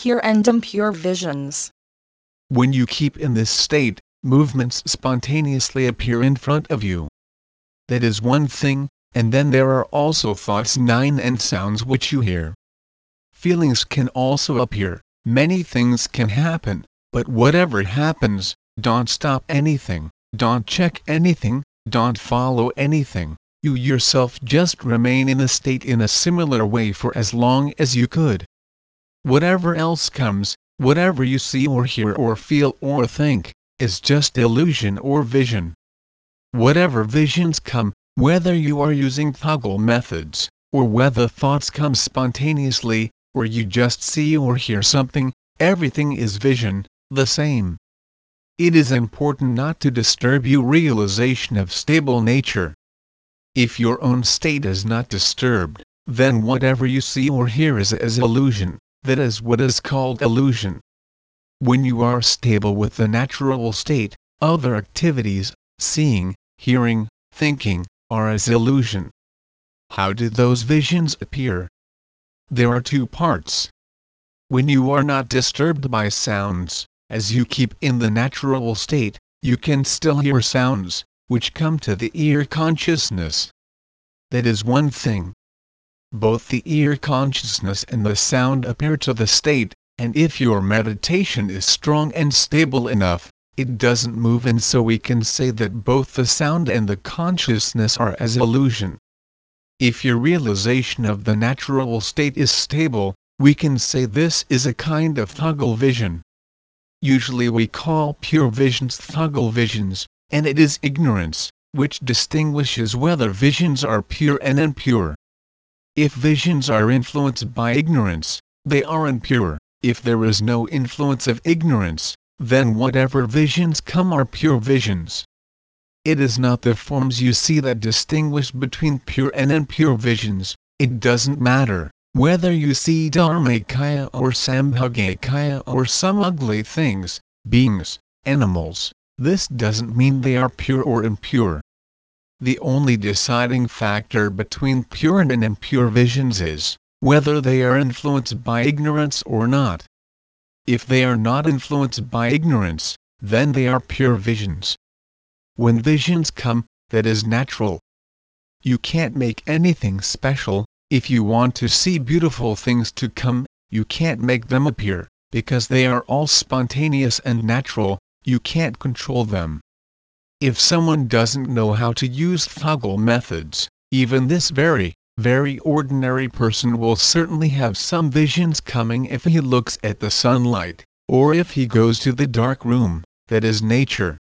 pure and impure visions. When you keep in this state, movements spontaneously appear in front of you. That is one thing, and then there are also thoughts 9 and sounds which you hear. Feelings can also appear, many things can happen, but whatever happens, don't stop anything, don't check anything, don't follow anything, you yourself just remain in the state in a similar way for as long as you could. Whatever else comes, whatever you see or hear or feel or think, is just illusion or vision. Whatever visions come, whether you are using Thögal methods, or whether thoughts come spontaneously, or you just see or hear something, everything is vision, the same. It is important not to disturb your realization of stable nature. If your own state is not disturbed, then whatever you see or hear is as illusion, that is what is called illusion. When you are stable with the natural state, other activities, seeing, hearing, thinking, are as illusion. How do those visions appear? There are two parts. When you are not disturbed by sounds, as you keep in the natural state, you can still hear sounds, which come to the ear consciousness. That is one thing. Both the ear consciousness and the sound appear to the state, and if your meditation is strong and stable enough, it doesn't move and so we can say that both the sound and the consciousness are as illusion. If your realization of the natural state is stable, we can say this is a kind of Thögal vision. Usually we call pure visions Thögal visions, and it is ignorance, which distinguishes whether visions are pure and impure. If visions are influenced by ignorance, they are impure. If there is no influence of ignorance, then whatever visions come are pure visions. It is not the forms you see that distinguish between pure and impure visions, it doesn't matter whether you see Dharmakaya or Sambhogakaya or some ugly things, beings, animals, this doesn't mean they are pure or impure. The only deciding factor between pure and impure visions is whether they are influenced by ignorance or not. If they are not influenced by ignorance, then they are pure visions. When visions come, that is natural. You can't make anything special, if you want to see beautiful things to come, you can't make them appear, because they are all spontaneous and natural, you can't control them. If someone doesn't know how to use Thögal methods, even this very, very ordinary person will certainly have some visions coming if he looks at the sunlight, or if he goes to the dark room, that is nature.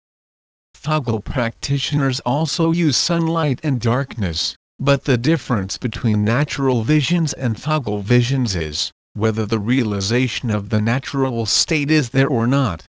Thögal practitioners also use sunlight and darkness, but the difference between natural visions and Thögal visions is, whether the realization of the natural state is there or not.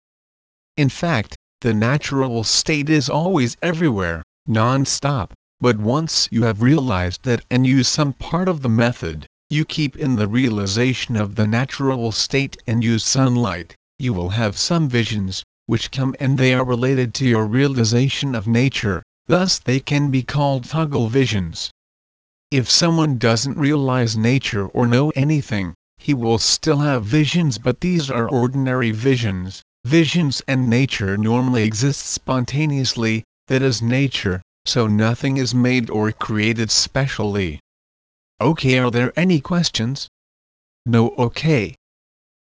In fact, the natural state is always everywhere, non-stop, but once you have realized that and use some part of the method, you keep in the realization of the natural state and use sunlight, you will have some visions, which come and they are related to your realization of nature, thus they can be called Thögal visions. If someone doesn't realize nature or know anything, he will still have visions but these are ordinary visions. Visions and nature normally exist spontaneously, that is nature, so nothing is made or created specially. Okay, are there any questions? No, okay.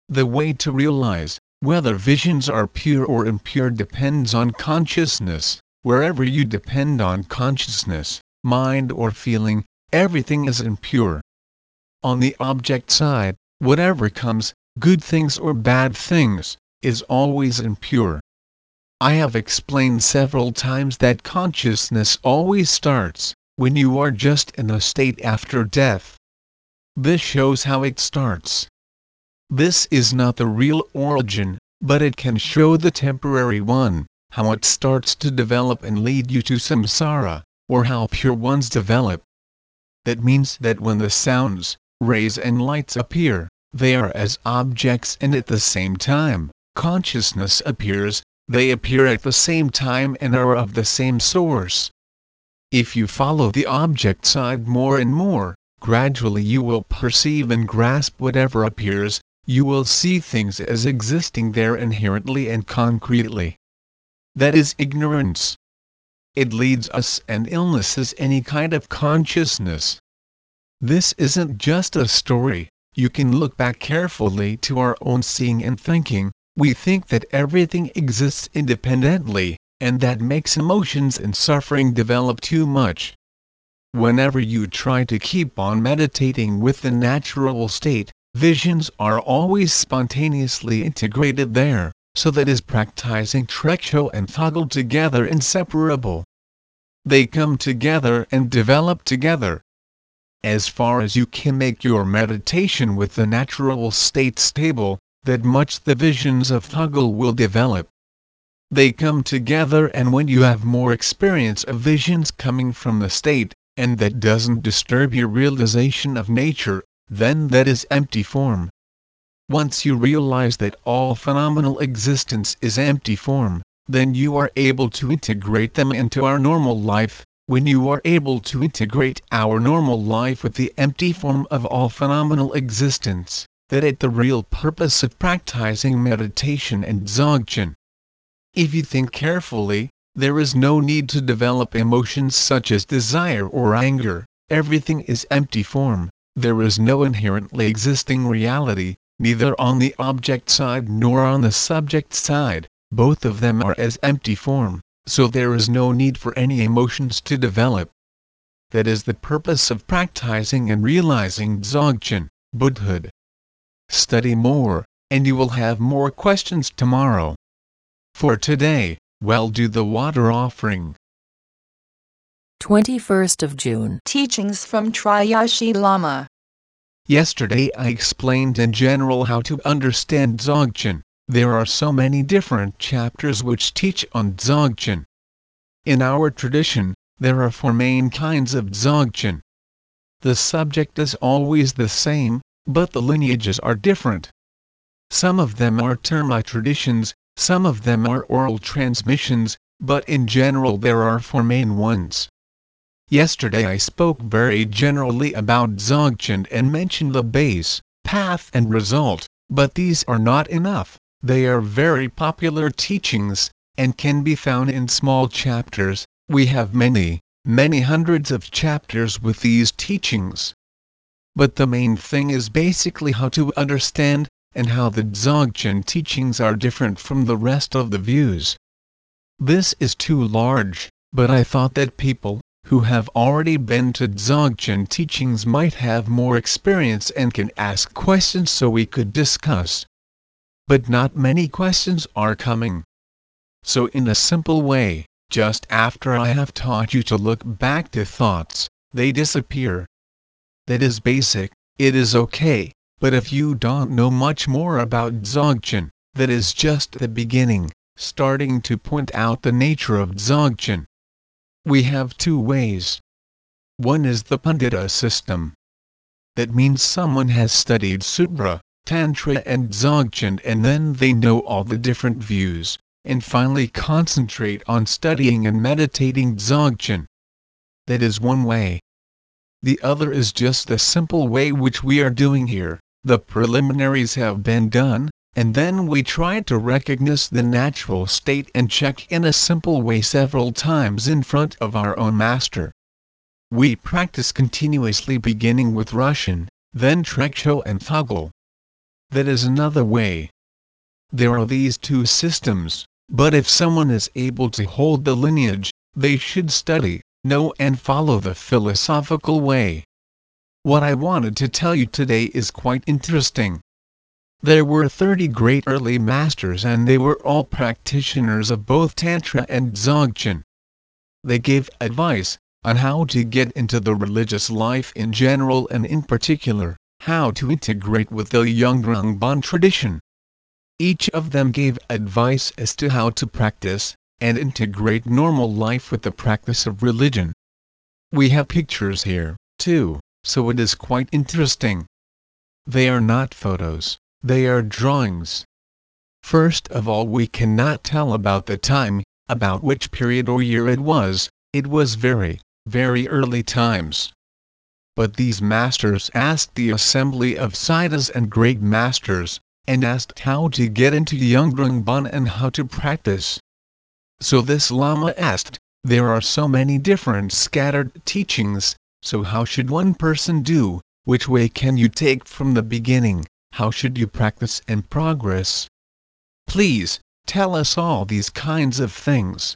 The way to realize whether visions are pure or impure depends on consciousness. Wherever you depend on consciousness, mind or feeling, everything is impure. On the object side, whatever comes, good things or bad things, is always impure. I have explained several times that consciousness always starts when you are just in a state after death. This shows how it starts. This is not the real origin, but it can show the temporary one, how it starts to develop and lead you to samsara, or how pure ones develop. That means that when the sounds, rays and lights appear, they are as objects and at the same time, consciousness appears, they appear at the same time and are of the same source. If you follow the object side more and more, gradually you will perceive and grasp whatever appears, you will see things as existing there inherently and concretely. That is ignorance. It leads us and illnesses any kind of consciousness. This isn't just a story, you can look back carefully to our own seeing and thinking, we think that everything exists independently, and that makes emotions and suffering develop too much. Whenever you try to keep on meditating with the natural state, visions are always spontaneously integrated there, so that is practicing Trekchö and Thögal together inseparable. They come together and develop together. As far as you can make your meditation with the natural state stable, that much the visions of Thögal will develop. They come together and when you have more experience of visions coming from the state, and that doesn't disturb your realization of nature, then that is empty form. Once you realize that all phenomenal existence is empty form, then you are able to integrate them into our normal life. When you are able to integrate our normal life with the empty form of all phenomenal existence, that is the real purpose of practicing meditation and dzogchen. If you think carefully, there is no need to develop emotions such as desire or anger, everything is empty form, there is no inherently existing reality, neither on the object side nor on the subject side, both of them are as empty form, so there is no need for any emotions to develop. That is the purpose of practicing and realizing Dzogchen, Buddhahood. Study more, and you will have more questions tomorrow. For today, well do the water offering. 21st of June. Teachings from Triyasi Lama. Yesterday I explained in general how to understand Dzogchen. There are so many different chapters which teach on Dzogchen. In our tradition, there are four main kinds of Dzogchen. The subject is always the same, but the lineages are different. Some of them are terma traditions, some of them are oral transmissions, but in general there are four main ones. Yesterday I spoke very generally about Dzogchen and mentioned the base, path and result, but these are not enough, they are very popular teachings, and can be found in small chapters, we have many, many hundreds of chapters with these teachings. But the main thing is basically how to understand, and how the Dzogchen teachings are different from the rest of the views. This is too large, but I thought that people, who have already been to Dzogchen teachings might have more experience and can ask questions so we could discuss. But not many questions are coming. So in a simple way, just after I have taught you to look back to thoughts, they disappear. That is basic, it is okay, but if you don't know much more about Dzogchen, that is just the beginning, starting to point out the nature of Dzogchen. We have two ways. One is the Pandita system. That means someone has studied Sutra, Tantra and Dzogchen and then they know all the different views, and finally concentrate on studying and meditating Dzogchen. That is one way. The other is just the simple way which we are doing here the preliminaries have been done, and then we try to recognize the natural state and check in a simple way several times in front of our own master. We practice continuously beginning with Rushen, then Trekchö and Thögal. That is another way. There are these two systems, but if someone is able to hold the lineage, they should study, know and follow the philosophical way. What I wanted to tell you today is quite interesting. There were 30 great early masters and they were all practitioners of both Tantra and Dzogchen. They gave advice on how to get into the religious life in general and in particular, how to integrate with the Yungdrung tradition. Each of them gave advice as to how to practice and integrate normal life with the practice of religion. We have pictures here, too so it is quite interesting. They are not photos, they are drawings. First of all we cannot tell about the time, about which period or year it was, it was very, very early times. but these masters asked the assembly of Siddhas and great masters, and asked how to get into Yungdrung and how to practice. So this Lama asked, there are so many different scattered teachings, so how should one person do, which way can you take from the beginning, how should you practice and progress? Please, tell us all these kinds of things.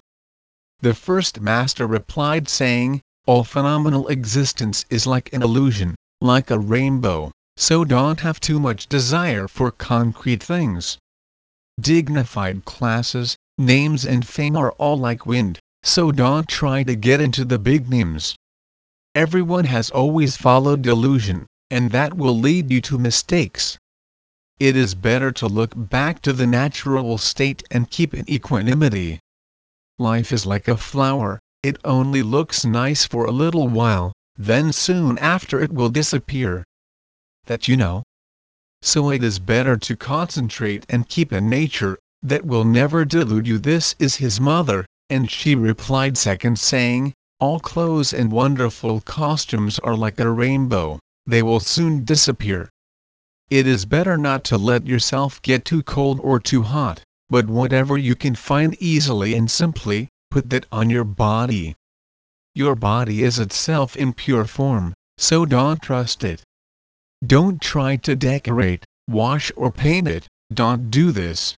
The first master replied saying, all phenomenal existence is like an illusion, like a rainbow, so don't have too much desire for concrete things. Dignified classes, names and fame are all like wind, so don't try to get into the big names. Everyone has always followed delusion, and that will lead you to mistakes. It is better to look back to the natural state and keep in equanimity. Life is like a flower, it only looks nice for a little while, then soon after it will disappear. That you know. So it is better to concentrate and keep a nature, that will never delude you. This is his mother, and she replied second saying, All clothes and wonderful costumes are like a rainbow, they will soon disappear. It is better not to let yourself get too cold or too hot, but whatever you can find easily and simply, put that on your body. Your body is itself in pure form, so don't trust it. Don't try to decorate, wash or paint it, don't do this.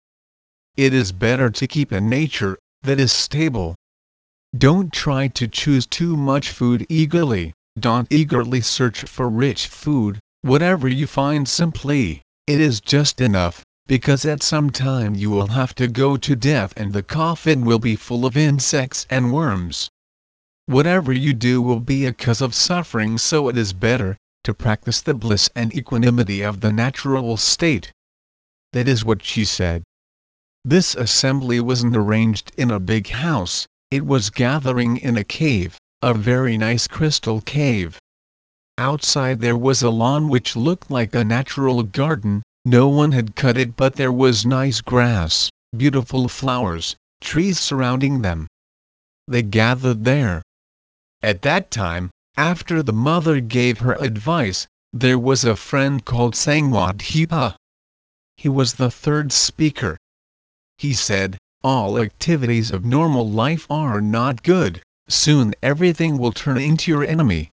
It is better to keep a nature that is stable. Don't try to choose too much food eagerly, don't eagerly search for rich food, whatever you find simply, it is just enough because at some time you will have to go to death and the coffin will be full of insects and worms. Whatever you do will be a cause of suffering so it is better, to practice the bliss and equanimity of the natural state. That is what she said. This assembly wasn't arranged in a big house, it was gathering in a cave, a very nice crystal cave. Outside there was a lawn which looked like a natural garden, no one had cut it but there was nice grass, beautiful flowers, trees surrounding them. They gathered there. At that time, after the mother gave her advice, there was a friend called Sangwadhipa. He was the third speaker. He said, all activities of normal life are not good, soon everything will turn into your enemy.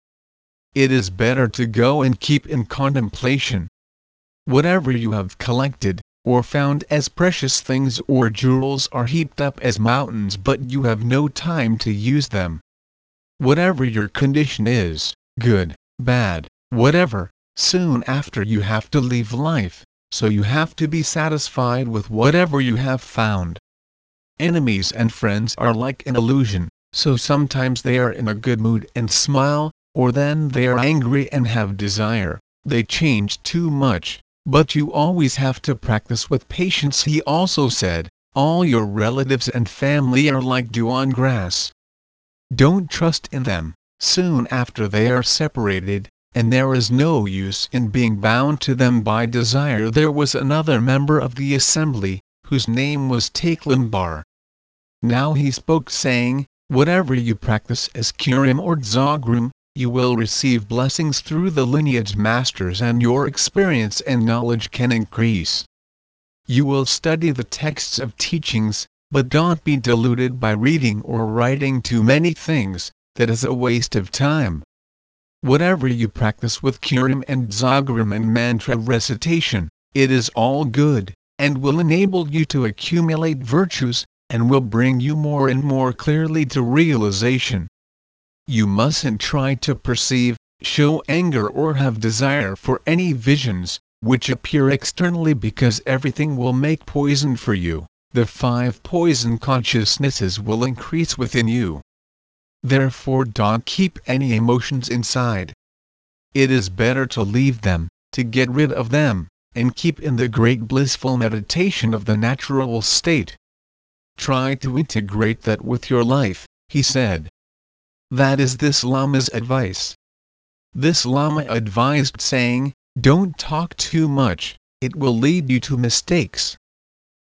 It is better to go and keep in contemplation, Whatever you have collected, or found as precious things or jewels are heaped up as mountains but you have no time to use them. Whatever your condition is, good, bad, whatever, soon after you have to leave life, so you have to be satisfied with whatever you have found. Enemies and friends are like an illusion, so sometimes they are in a good mood and smile, or then they are angry and have desire, they change too much. But you always have to practice with patience he also said, all your relatives and family are like dew on grass. Don't trust in them, soon after they are separated, and there is no use in being bound to them by desire. There was another member of the assembly, whose name was Taklimbar. Now he spoke saying, Whatever you practice as Kurim or Dzogrim, you will receive blessings through the lineage masters and your experience and knowledge can increase. You will study the texts of teachings, but don't be deluded by reading or writing too many things, that is a waste of time. Whatever you practice with Kurim and Dzogrim and mantra recitation, it is all good, and will enable you to accumulate virtues, and will bring you more and more clearly to realization. You mustn't try to perceive, show anger or have desire for any visions, which appear externally because everything will make poison for you, the five poison consciousnesses will increase within you. Therefore don't keep any emotions inside. It is better to leave them, to get rid of them, and keep in the great blissful meditation of the natural state. Try to integrate that with your life, he said. That is this Lama's advice. This Lama advised saying, don't talk too much, it will lead you to mistakes.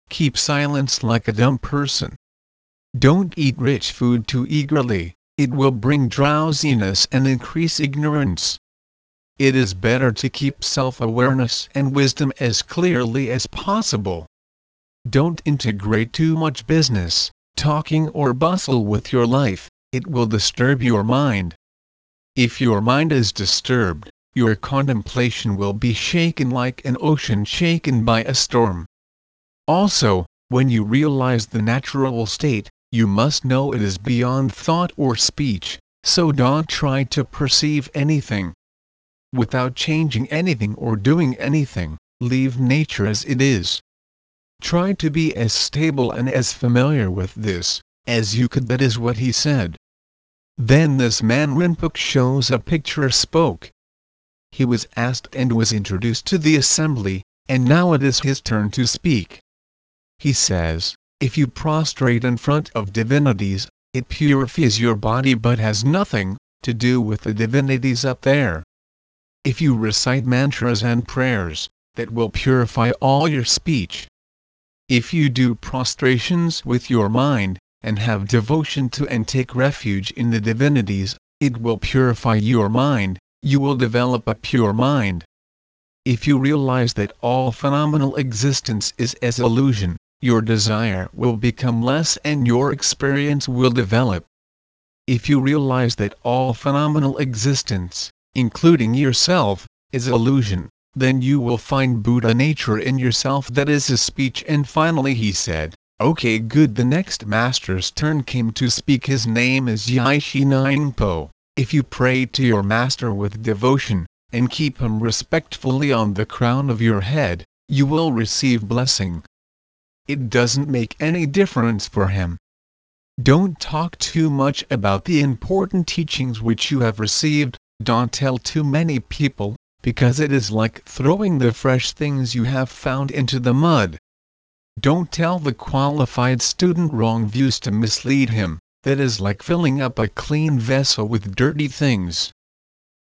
Keep silence like a dumb person. Don't eat rich food too eagerly, it will bring drowsiness and increase ignorance. it is better to keep self-awareness and wisdom as clearly as possible. Don't integrate too much business, talking or bustle with your life, it will disturb your mind. If your mind is disturbed, your contemplation will be shaken like an ocean shaken by a storm. Also, when you realize the natural state, you must know it is beyond thought or speech, so don't try to perceive anything. Without changing anything or doing anything, leave nature as it is. Try to be as stable and as familiar with this, as you could that is what he said. Then this man Rinpoche shows a picture spoke. He was asked and was introduced to the assembly, and now it is his turn to speak. He says, if you prostrate in front of divinities, it purifies your body but has nothing to do with the divinities up there. If you recite mantras and prayers, that will purify all your speech. If you do prostrations with your mind, and have devotion to and take refuge in the divinities, it will purify your mind, you will develop a pure mind. If you realize that all phenomenal existence is as illusion, your desire will become less and your experience will develop. If you realize that all phenomenal existence, including yourself, is illusion, then you will find Buddha nature in yourself that is his speech and finally he said, Okay good the next master's turn came to speak his name is Yeshe Nyingpo. If you pray to your master with devotion, and keep him respectfully on the crown of your head, you will receive blessing. It doesn't make any difference for him. Don't talk too much about the important teachings which you have received, don't tell too many people, because it is like throwing the fresh things you have found into the mud. Don't tell the qualified student wrong views to mislead him, that is like filling up a clean vessel with dirty things.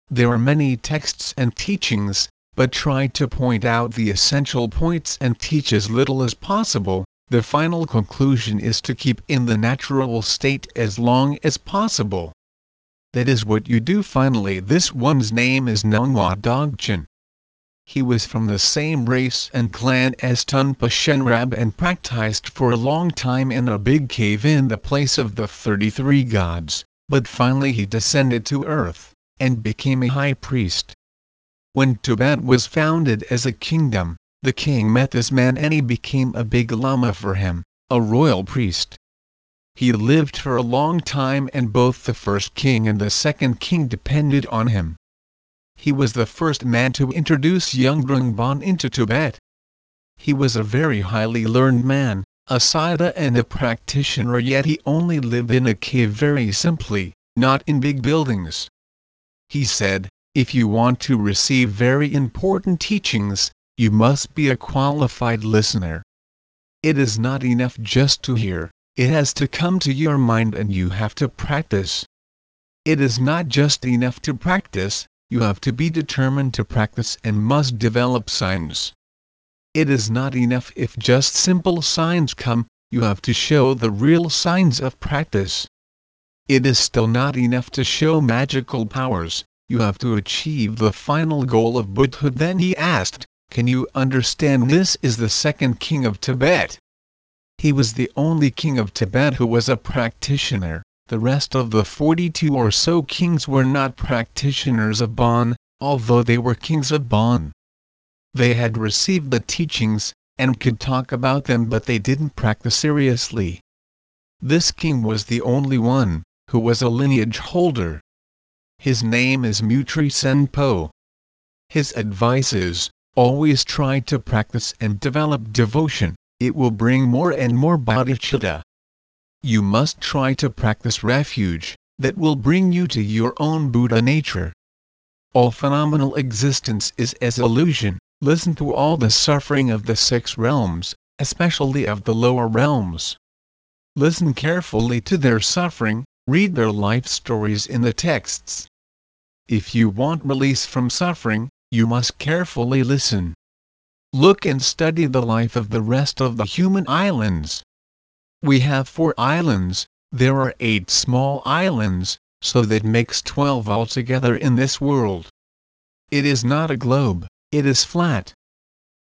There are many texts and teachings, but try to point out the essential points and teach as little as possible. The final conclusion is to keep in the natural state as long as possible. That is what you do finally. This one's name is Nangwa Dogchen. He was from the same race and clan as Tonpa Shenrab and practiced for a long time in a big cave in the place of the 33 gods, but finally he descended to earth, and became a high priest. When Tibet was founded as a kingdom, the king met this man and he became a big lama for him, a royal priest. He lived for a long time and both the first king and the second king depended on him. He was the first man to introduce Yungdrung Bon into Tibet. He was a very highly learned man, a Siddha and a practitioner yet he only lived in a cave very simply, not in big buildings. He said, if you want to receive very important teachings, you must be a qualified listener. It is not enough just to hear, it has to come to your mind and you have to practice. It is not just enough to practice, you have to be determined to practice and must develop signs. It is not enough if just simple signs come, you have to show the real signs of practice. It is still not enough to show magical powers, you have to achieve the final goal of Buddhahood. Then he asked, Can you understand this is the second king of Tibet? He was the only king of Tibet who was a practitioner. The rest of the 42 or so kings were not practitioners of Bon, although they were kings of Bon. They had received the teachings, and could talk about them but they didn't practice seriously. This king was the only one, who was a lineage holder. His name is Mutri Tsenpo. His advice is, always try to practice and develop devotion, it will bring more and more bodhicitta you must try to practice refuge, that will bring you to your own Buddha nature. All phenomenal existence is as illusion, listen to all the suffering of the six realms, especially of the lower realms. Listen carefully to their suffering, read their life stories in the texts. If you want release from suffering, you must carefully listen. Look and study the life of the rest of the human islands. We have four islands, there are eight small islands, so that makes twelve altogether in this world. it is not a globe, it is flat.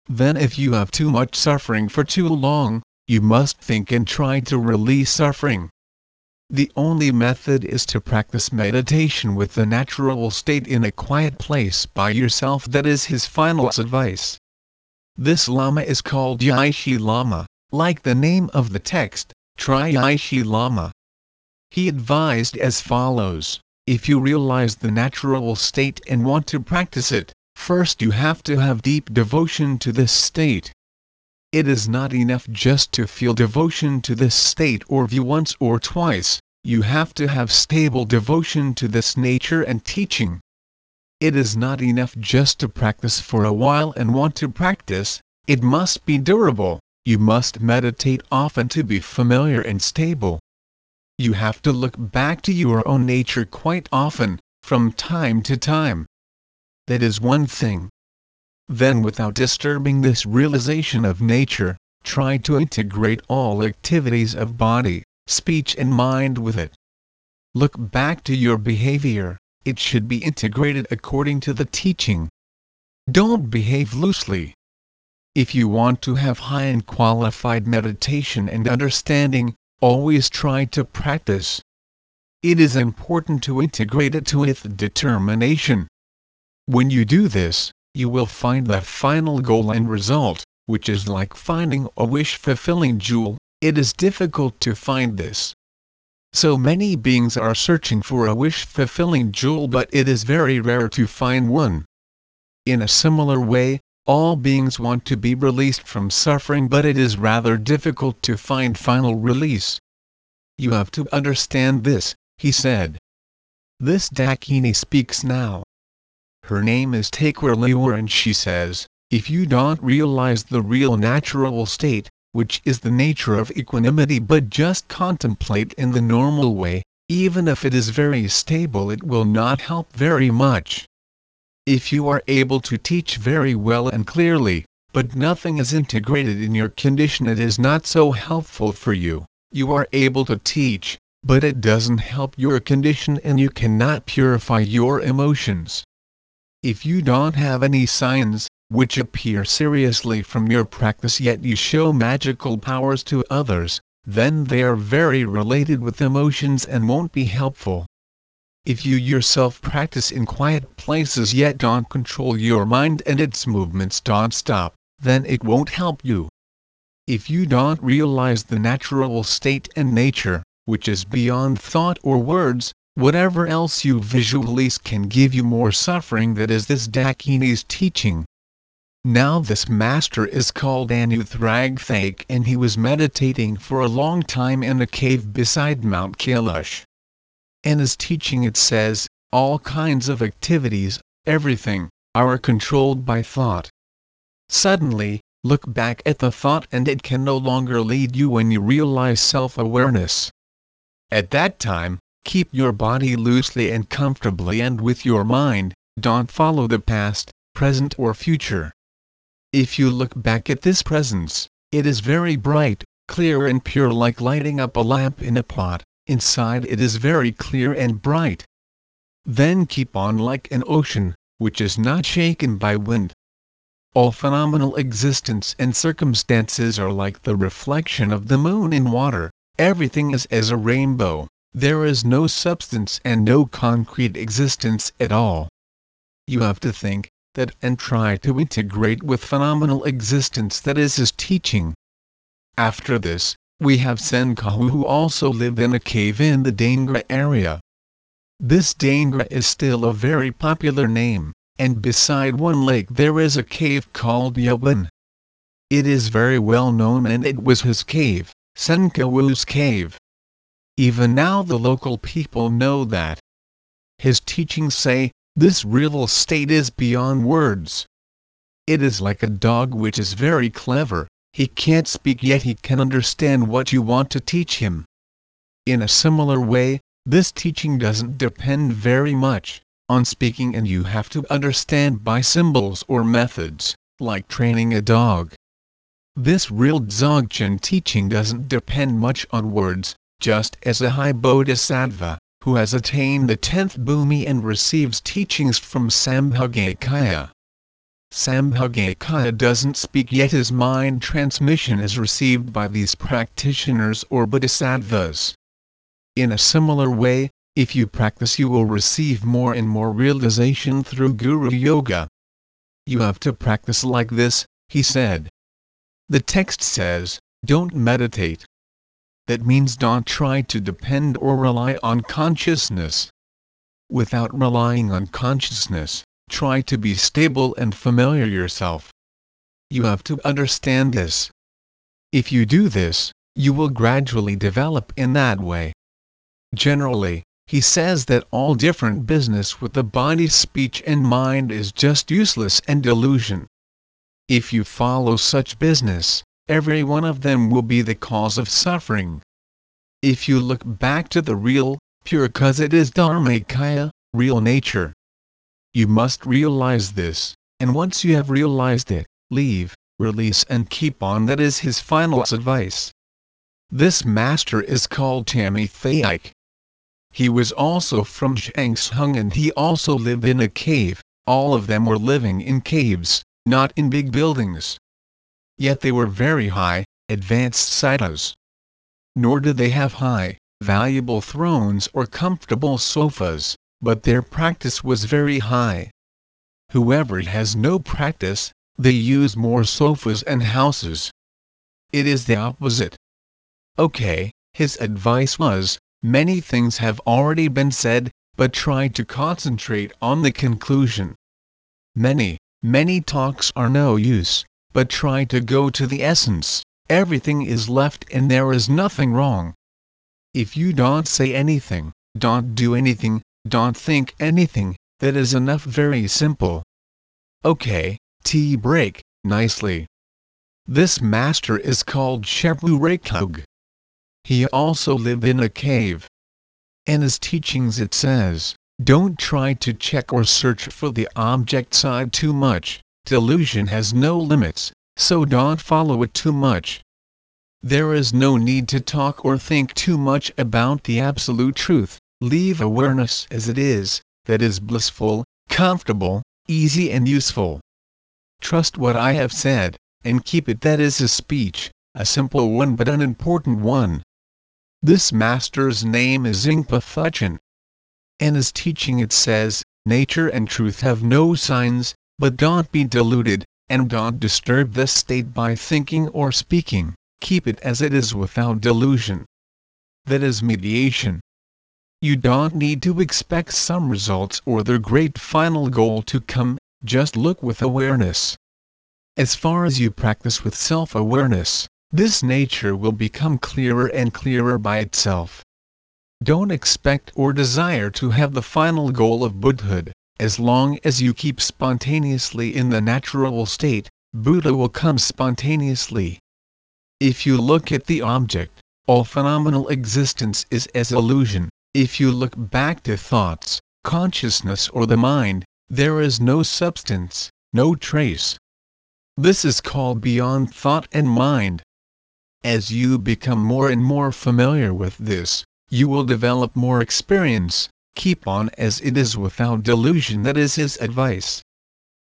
Then if you have too much suffering for too long, you must think and try to release suffering. The only method is to practice meditation with the natural state in a quiet place by yourself that is his final advice. This Lama is called Yaishi Lama, like the name of the text, Triyaishi Lama. He advised as follows, if you realize the natural state and want to practice it, first you have to have deep devotion to this state. It is not enough just to feel devotion to this state or view once or twice, you have to have stable devotion to this nature and teaching. It is not enough just to practice for a while and want to practice, it must be durable, you must meditate often to be familiar and stable. You have to look back to your own nature quite often, from time to time. That is one thing. Then without disturbing this realization of nature, try to integrate all activities of body, speech and mind with it. Look back to your behavior, it should be integrated according to the teaching. Don't behave loosely. If you want to have high and qualified meditation and understanding, always try to practice. It is important to integrate it with determination. When you do this, you will find the final goal and result, which is like finding a wish-fulfilling jewel, it is difficult to find this. So many beings are searching for a wish-fulfilling jewel but it is very rare to find one. In a similar way, all beings want to be released from suffering but it is rather difficult to find final release. You have to understand this, he said. This Dakini speaks now. Her name is Takwar and she says, if you don't realize the real natural state, which is the nature of equanimity but just contemplate in the normal way, even if it is very stable it will not help very much. If you are able to teach very well and clearly, but nothing is integrated in your condition it is not so helpful for you, you are able to teach, but it doesn't help your condition and you cannot purify your emotions. If you don't have any signs, which appear seriously from your practice yet you show magical powers to others, then they are very related with emotions and won't be helpful. If you yourself practice in quiet places yet don't control your mind and its movements don't stop, then it won't help you. If you don't realize the natural state and nature, which is beyond thought or words, Whatever else you visualize can give you more suffering that is this Dakini's teaching. Now this master is called Anuthragthag and he was meditating for a long time in a cave beside Mount Kailash. In his teaching it says, all kinds of activities, everything, are controlled by thought. Suddenly, look back at the thought and it can no longer lead you when you realize self-awareness. At that time, Keep your body loosely and comfortably and with your mind, don't follow the past, present or future. If you look back at this presence, it is very bright, clear and pure like lighting up a lamp in a pot, inside it is very clear and bright. Then keep on like an ocean, which is not shaken by wind. All phenomenal existence and circumstances are like the reflection of the moon in water, everything is as a rainbow there is no substance and no concrete existence at all. You have to think, that and try to integrate with phenomenal existence that is his teaching. After this, we have Senkahu who also lived in a cave in the Dangra area. This Dangra is still a very popular name, and beside one lake there is a cave called Yawan. It is very well known and it was his cave, Senkawu's cave. Even now the local people know that. His teachings say, this real state is beyond words. It is like a dog which is very clever, he can't speak yet he can understand what you want to teach him. In a similar way, this teaching doesn't depend very much on speaking and you have to understand by symbols or methods, like training a dog. This real Dzogchen teaching doesn't depend much on words, just as a high bodhisattva, who has attained the tenth bhumi and receives teachings from Sambhogakaya. Sambhogakaya doesn't speak yet his mind transmission is received by these practitioners or bodhisattvas. In a similar way, if you practice you will receive more and more realization through Guru Yoga. You have to practice like this, he said. The text says, don't meditate. That means don't try to depend or rely on consciousness. Without relying on consciousness, try to be stable and familiar yourself. You have to understand this. If you do this, you will gradually develop in that way. Generally, he says that all different business with the body, speech, and mind is just useless and delusion. If you follow such business, every one of them will be the cause of suffering. If you look back to the real, pure cause it is Dharmakaya, real nature, you must realize this, and once you have realized it, leave, release and keep on that is his final advice. This master is called Tammy Thaik. He was also from Shangshung and he also lived in a cave, all of them were living in caves, not in big buildings. Yet they were very high, advanced siddhas. Nor did they have high, valuable thrones or comfortable sofas, but their practice was very high. Whoever has no practice, they use more sofas and houses. It is the opposite. Okay, his advice was, many things have already been said, but try to concentrate on the conclusion. Many, many talks are no use, but try to go to the essence, everything is left and there is nothing wrong. If you don't say anything, don't do anything, don't think anything, that is enough very simple. Okay, tea break, nicely. This master is called Shepu Rekug. He also lived in a cave. In his teachings it says, don't try to check or search for the object side too much, delusion has no limits, so don't follow it too much. There is no need to talk or think too much about the absolute truth, leave awareness as it is, that is blissful, comfortable, easy and useful. Trust what I have said, and keep it that is a speech, a simple one but an important one. This master's name is Zingpa Thuchen. And his teaching it says, nature and truth have no signs, but don't be deluded, and don't disturb this state by thinking or speaking, keep it as it is without delusion. That is mediation. You don't need to expect some results or their great final goal to come, just look with awareness. As far as you practice with self-awareness, this nature will become clearer and clearer by itself. Don't expect or desire to have the final goal of Buddhahood, as long as you keep spontaneously in the natural state, Buddha will come spontaneously. If you look at the object, all phenomenal existence is as illusion, if you look back to thoughts, consciousness or the mind, there is no substance, no trace. This is called beyond thought and mind. As you become more and more familiar with this, you will develop more experience, keep on as it is without delusion that is his advice.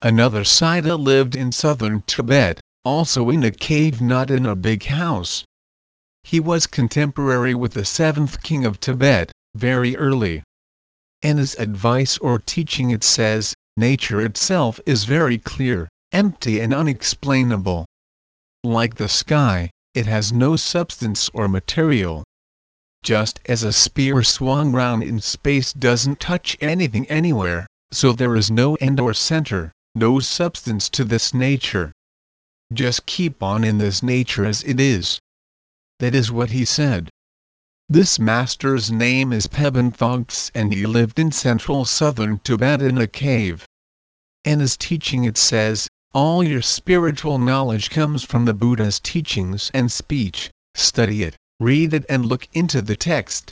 Another Siddha lived in southern Tibet, also in a cave not in a big house. He was contemporary with the seventh king of Tibet, very early. In his advice or teaching it says, nature itself is very clear, empty and unexplainable. Like the sky, it has no substance or material. Just as a spear swung round in space doesn't touch anything anywhere, so there is no end or center, no substance to this nature. Just keep on in this nature as it is. That is what he said. This master's name is Peben Thogts and he lived in central southern Tibet in a cave. In his teaching it says, all your spiritual knowledge comes from the Buddha's teachings and speech, study it, read it and look into the text.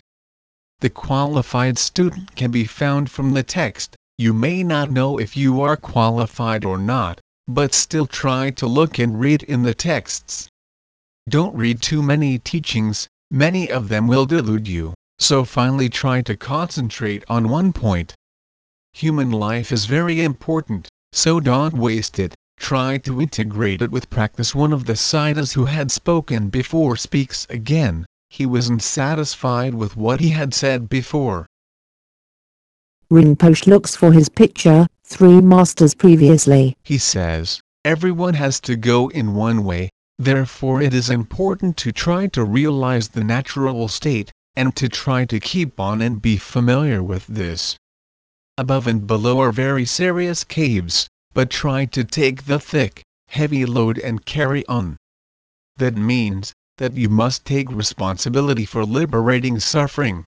The qualified student can be found from the text, you may not know if you are qualified or not, but still try to look and read in the texts. Don't read too many teachings, many of them will delude you, so finally try to concentrate on one point. Human life is very important, so don't waste it, try to integrate it with practice. One of the Siddhas who had spoken before speaks again, he wasn't satisfied with what he had said before. Rinpoche looks for his picture, three masters previously. He says, everyone has to go in one way, therefore it is important to try to realize the natural state, and to try to keep on and be familiar with this. Above and below are very serious caves, but try to take the thick, heavy load and carry on. That means, that you must take responsibility for liberating suffering.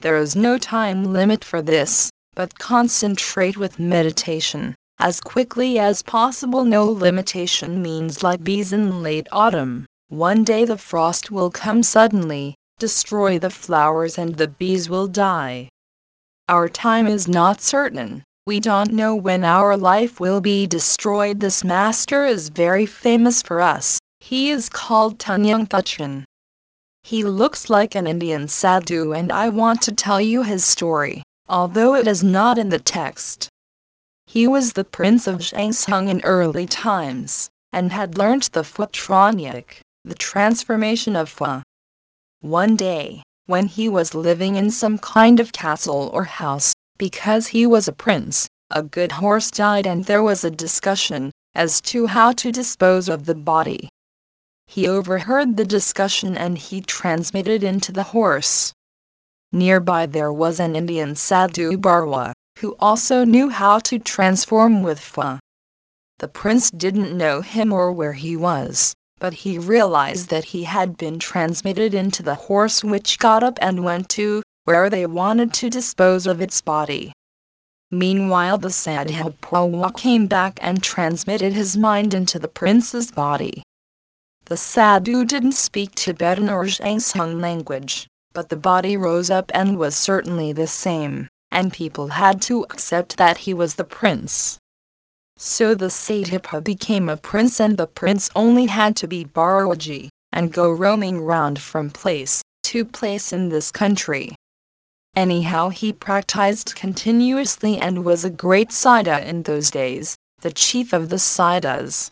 There is no time limit for this, but concentrate with meditation, as quickly as possible. No limitation means like bees in late autumn. One day the frost will come suddenly, destroy the flowers and the bees will die. Our time is not certain. We don't know when our life will be destroyed. This master is very famous for us. He is called Tunyang Thuchen. He looks like an Indian sadhu and I want to tell you his story, although it is not in the text. He was the prince of Zhang Zhung in early times, and had learnt the Phutronic, the transformation of Phu. One day, when he was living in some kind of castle or house, because he was a prince, a good horse died and there was a discussion as to how to dispose of the body. He overheard the discussion and he transmitted into the horse. Nearby there was an Indian Sadhu Barwa, who also knew how to transform with Phu. The prince didn't know him or where he was, but he realized that he had been transmitted into the horse which got up and went to where they wanted to dispose of its body. Meanwhile the Sadhu Barwa came back and transmitted his mind into the prince's body. The Sadhu didn't speak Tibetan or Zhang Zhung language, but the body rose up and was certainly the same, and people had to accept that he was the prince. So the Sadhipa became a prince and the prince only had to be Baraji, and go roaming round from place to place in this country. Anyhow he practiced continuously and was a great Siddha in those days, the chief of the Siddhas.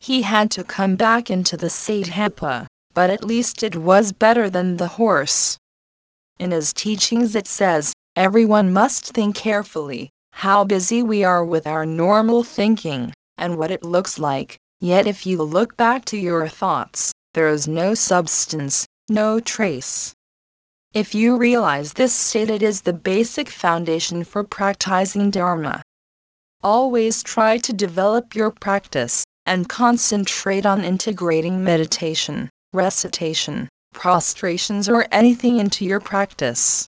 He had to come back into the Sadhipa, but at least it was better than the horse. In his teachings it says, everyone must think carefully how busy we are with our normal thinking, and what it looks like, yet if you look back to your thoughts, there is no substance, no trace. If you realize this state, it is the basic foundation for practicing Dharma. Always try to develop your practice and concentrate on integrating meditation, recitation, prostrations, or anything into your practice.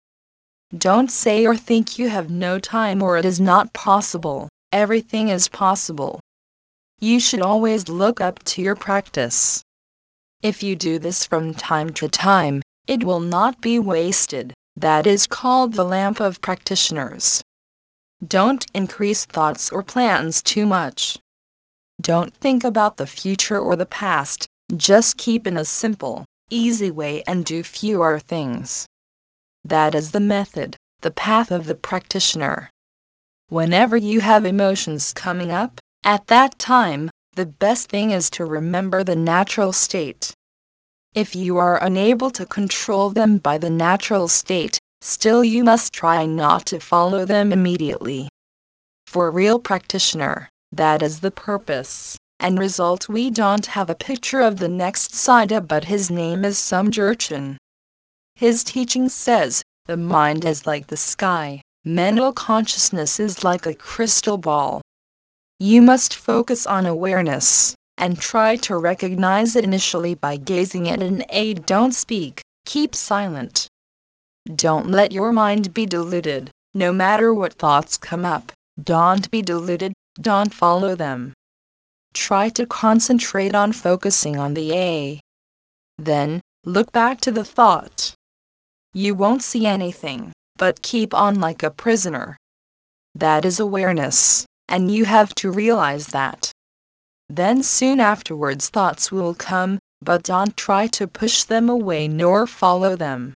Don't say or think you have no time or it is not possible, everything is possible. You should always look up to your practice. If you do this from time to time, it will not be wasted, that is called the lamp of practitioners. Don't increase thoughts or plans too much. Don't think about the future or the past, just keep in a simple, easy way and do fewer things. That is the method, the path of the practitioner. Whenever you have emotions coming up, at that time, the best thing is to remember the natural state. If you are unable to control them by the natural state, still you must try not to follow them immediately. For a real practitioner, that is the purpose and result. We don't have a picture of the next Siddha, but his name is Sumdurchan. His teaching says, the mind is like the sky, mental consciousness is like a crystal ball. You must focus on awareness and try to recognize it initially by gazing at an aid. Don't speak, keep silent. Don't let your mind be deluded, no matter what thoughts come up, don't be deluded, don't follow them. Try to concentrate on focusing on the A. Then, look back to the thought. You won't see anything, but keep on like a prisoner. That is awareness, and you have to realize that. Then soon afterwards thoughts will come, but don't try to push them away nor follow them.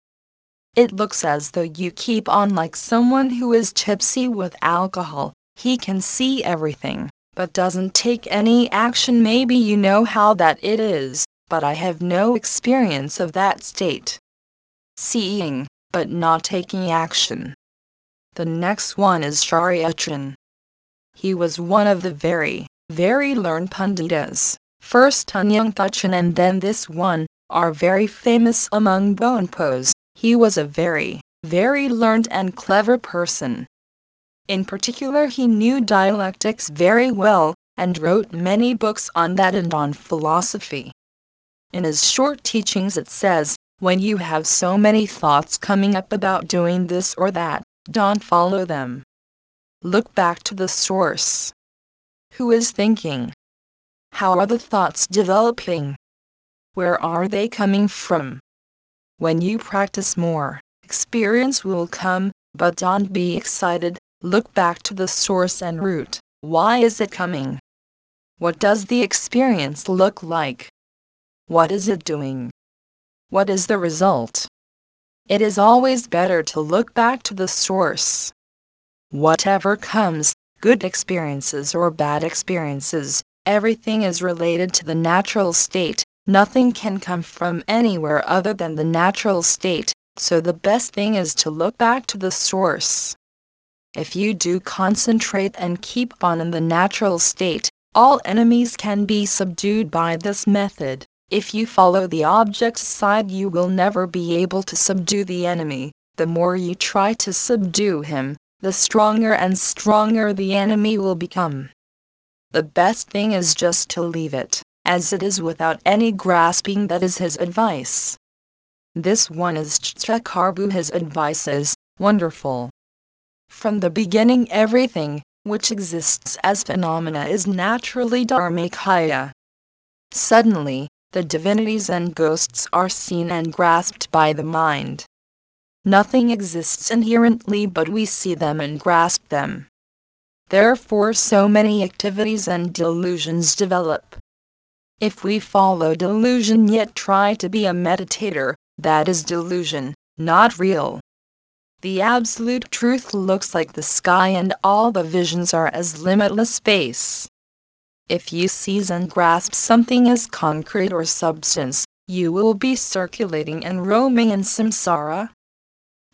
it looks as though you keep on like someone who is tipsy with alcohol. He can see everything, but doesn't take any action. Maybe you know how that it is, but I have no experience of that state. Seeing, but not taking action. The next one is Sharyatran. He was one of the very, very learned Panditas. First Anyangtachan and then this one, are very famous among Bonpos. He was a very, very learned and clever person. In particular he knew dialectics very well, and wrote many books on that and on philosophy. In his short teachings it says, when you have so many thoughts coming up about doing this or that, don't follow them. Look back to the source. Who is thinking? How are the thoughts developing? Where are they coming from? When you practice more, experience will come, but don't be excited. Look back to the source and root. Why is it coming? What does the experience look like? What is it doing? What is the result? It is always better to look back to the source. Whatever comes, good experiences or bad experiences, everything is related to the natural state, nothing can come from anywhere other than the natural state, so the best thing is to look back to the source. If you do concentrate and keep on in the natural state, all enemies can be subdued by this method. If you follow the object's side you will never be able to subdue the enemy, the more you try to subdue him, the stronger and stronger the enemy will become. The best thing is just to leave it, as it is without any grasping that is his advice. This one is Chakravartin his advice is, wonderful. From the beginning everything, which exists as phenomena is naturally dharmakaya. Suddenly, the divinities and ghosts are seen and grasped by the mind. Nothing exists inherently but we see them and grasp them. Therefore so many activities and delusions develop. If we follow delusion yet try to be a meditator, that is delusion, not real. The absolute truth looks like the sky and all the visions are as limitless space. If you seize and grasp something as concrete or substance, you will be circulating and roaming in samsara.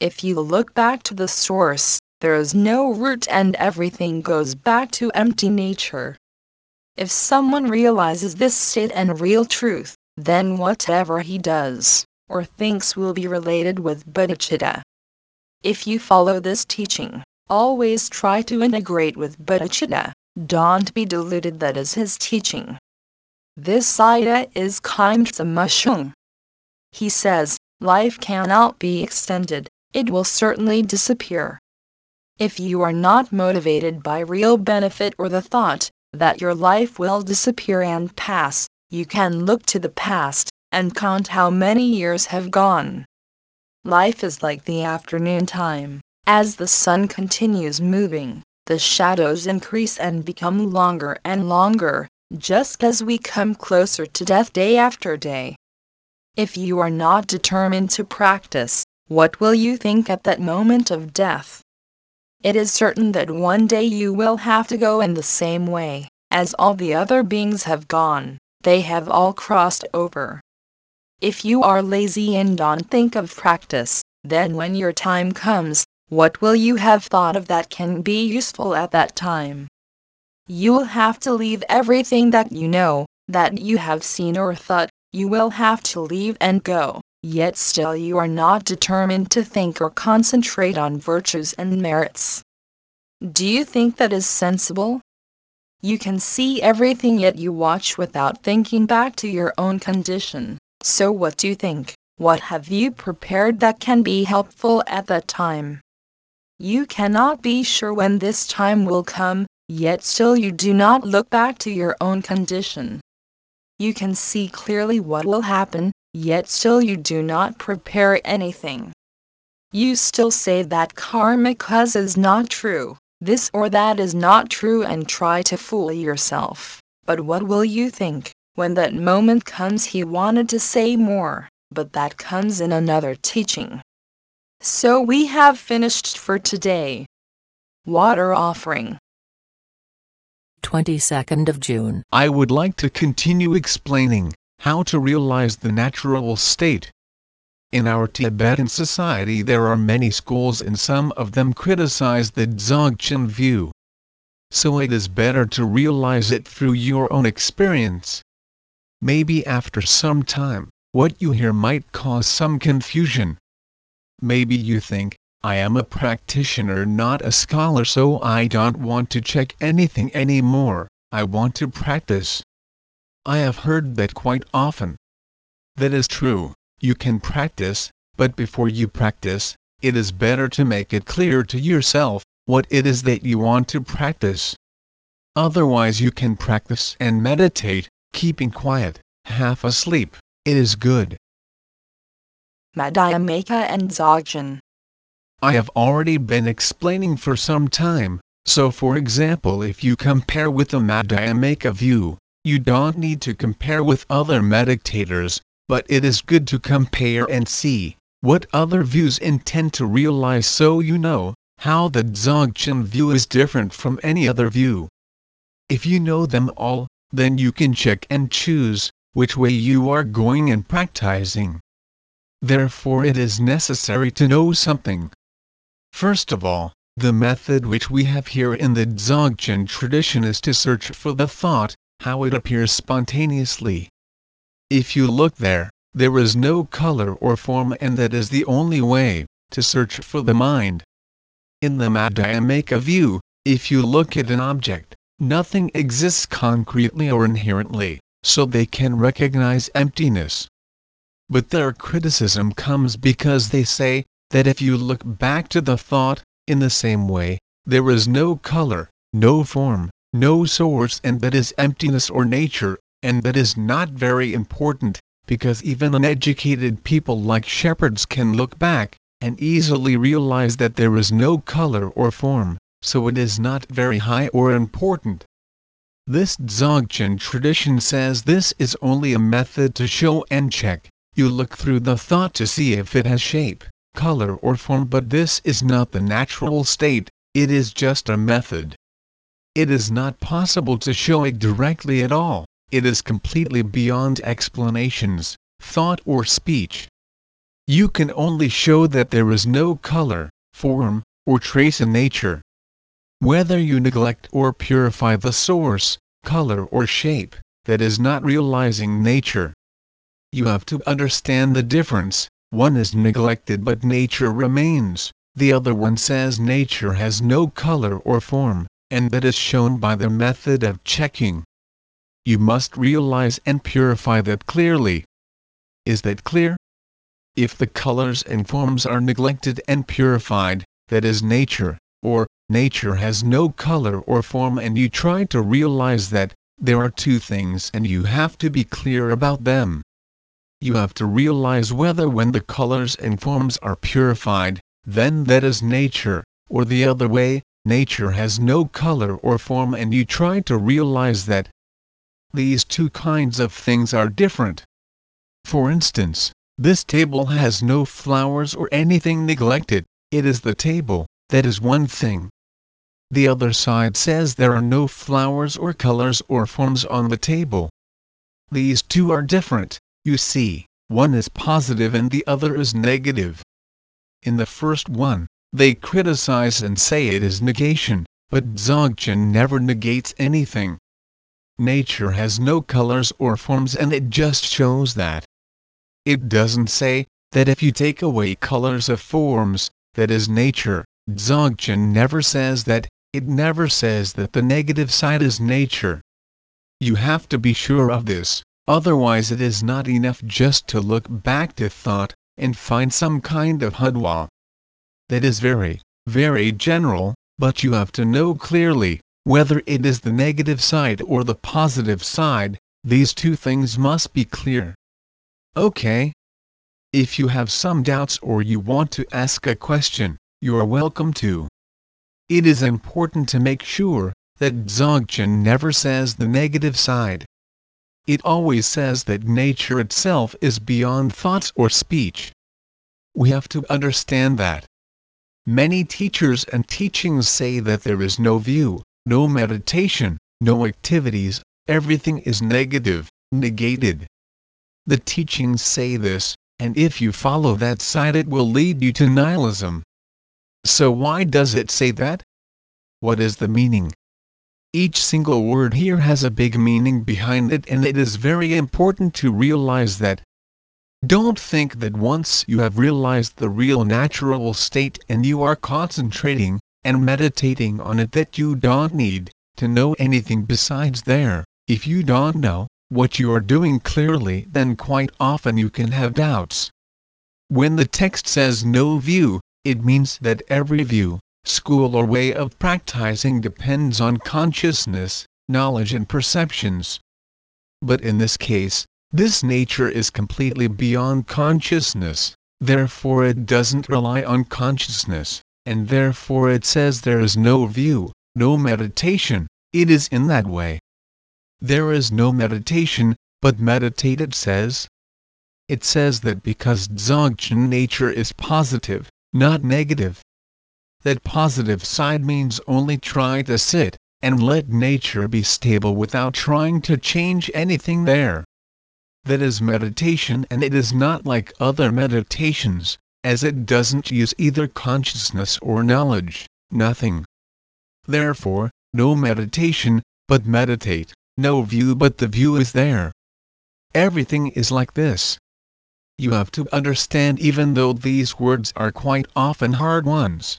If you look back to the source, there is no root and everything goes back to empty nature. If someone realizes this state and real truth, then whatever he does or thinks will be related with bodhicitta. If you follow this teaching, always try to integrate with bodhicitta. Don't be deluded that is his teaching. This idea is Kimtsa He says, life cannot be extended, it will certainly disappear. If you are not motivated by real benefit or the thought that your life will disappear and pass, you can look to the past and count how many years have gone. Life is like the afternoon time, as the sun continues moving the shadows increase and become longer and longer, just as we come closer to death day after day. If you are not determined to practice, what will you think at that moment of death? It is certain that one day you will have to go in the same way, as all the other beings have gone, they have all crossed over. If you are lazy and don't think of practice, then when your time comes, what will you have thought of that can be useful at that time? You will have to leave everything that you know, that you have seen or thought, you will have to leave and go, yet still you are not determined to think or concentrate on virtues and merits. Do you think that is sensible? You can see everything yet you watch without thinking back to your own condition. So what do you think? What have you prepared that can be helpful at that time? You cannot be sure when this time will come, yet still you do not look back to your own condition. You can see clearly what will happen, yet still you do not prepare anything. You still say that karma cause is not true, this or that is not true and try to fool yourself. But what will you think, when that moment comes he wanted to say more, but that comes in another teaching. So we have finished for today. Water offering. 22nd of June. I would like to continue explaining how to realize the natural state. In our Tibetan society there are many schools and some of them criticize the Dzogchen view. So it is better to realize it through your own experience. Maybe after some time, what you hear might cause some confusion. Maybe you think, I am a practitioner not a scholar so I don't want to check anything anymore, I want to practice. I have heard that quite often. That is true, you can practice, but before you practice, it is better to make it clear to yourself what it is that you want to practice. Otherwise you can practice and meditate, keeping quiet, half asleep, it is good. Madhyamaka and Dzogchen. I have already been explaining for some time, so for example if you compare with the Madhyamaka view, you don't need to compare with other meditators, but it is good to compare and see what other views intend to realize so you know how the Dzogchen view is different from any other view. If you know them all, then you can check and choose which way you are going and practicing. Therefore it is necessary to know something. First of all, the method which we have here in the Dzogchen tradition is to search for the thought, how it appears spontaneously. If you look there, there is no color or form and that is the only way to search for the mind. In the Madhyamaka view, if you look at an object, nothing exists concretely or inherently, so they can recognize emptiness. But their criticism comes because they say that if you look back to the thought, in the same way, there is no color, no form, no source and that is emptiness or nature, and that is not very important, because even uneducated people like shepherds can look back, and easily realize that there is no color or form, so it is not very high or important. This Dzogchen tradition says this is only a method to show and check, you look through the thought to see if it has shape, color or form but this is not the natural state, it is just a method. It is not possible to show it directly at all, it is completely beyond explanations, thought or speech. You can only show that there is no color, form, or trace in nature. Whether you neglect or purify the source, color or shape, that is not realizing nature. You have to understand the difference, one is neglected but nature remains, the other one says nature has no color or form, and that is shown by the method of checking. You must realize and purify that clearly. Is that clear? If the colors and forms are neglected and purified, that is nature, or nature has no color or form and you try to realize that, there are two things and you have to be clear about them you have to realize whether when the colors and forms are purified, then that is nature, or the other way, nature has no color or form and you try to realize that these two kinds of things are different. For instance, this table has no flowers or anything neglected, it is the table, that is one thing. The other side says there are no flowers or colors or forms on the table. These two are different, you see, one is positive and the other is negative. In the first one, they criticize and say it is negation, but Dzogchen never negates anything. Nature has no colors or forms and it just shows that. It doesn't say that if you take away colors of forms, that is nature. Dzogchen never says that, it never says that the negative side is nature. You have to be sure of this. Otherwise it is not enough just to look back to thought, and find some kind of hudwa. That is very, very general, but you have to know clearly, whether it is the negative side or the positive side, these two things must be clear. Okay. If you have some doubts or you want to ask a question, you are welcome to. It is important to make sure that Dzogchen never says the negative side. It always says that nature itself is beyond thoughts or speech. We have to understand that. Many teachers and teachings say that there is no view, no meditation, no activities, everything is negative, negated. The teachings say this, and if you follow that side it will lead you to nihilism. So why does it say that? What is the meaning? Each single word here has a big meaning behind it and it is very important to realize that. Don't think that once you have realized the real natural state and you are concentrating and meditating on it that you don't need to know anything besides there. If you don't know what you are doing clearly then quite often you can have doubts. When the text says no view, it means that every view, school or way of practicing depends on consciousness, knowledge and perceptions. But in this case, this nature is completely beyond consciousness, therefore it doesn't rely on consciousness, and therefore it says there is no view, no meditation, it is in that way. There is no meditation, but meditate it says. It says that because Dzogchen nature is positive, not negative. That positive side means only try to sit, and let nature be stable without trying to change anything there that is meditation and it is not like other meditations, as it doesn't use either consciousness or knowledge, nothing. Therefore, no meditation, but meditate, no view but the view is there. Everything is like this. You have to understand even though these words are quite often hard ones.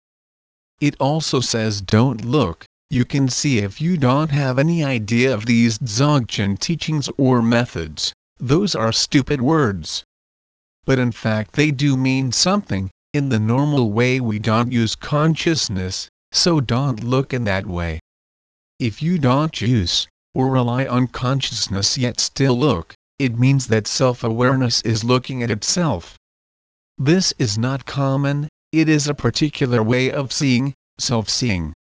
It also says don't look, you can see if you don't have any idea of these Dzogchen teachings or methods those are stupid words. But in fact they do mean something, in the normal way we don't use consciousness, so don't look in that way. If you don't use, or rely on consciousness yet still look, it means that self-awareness is looking at itself. This is not common, it is a particular way of seeing, self-seeing.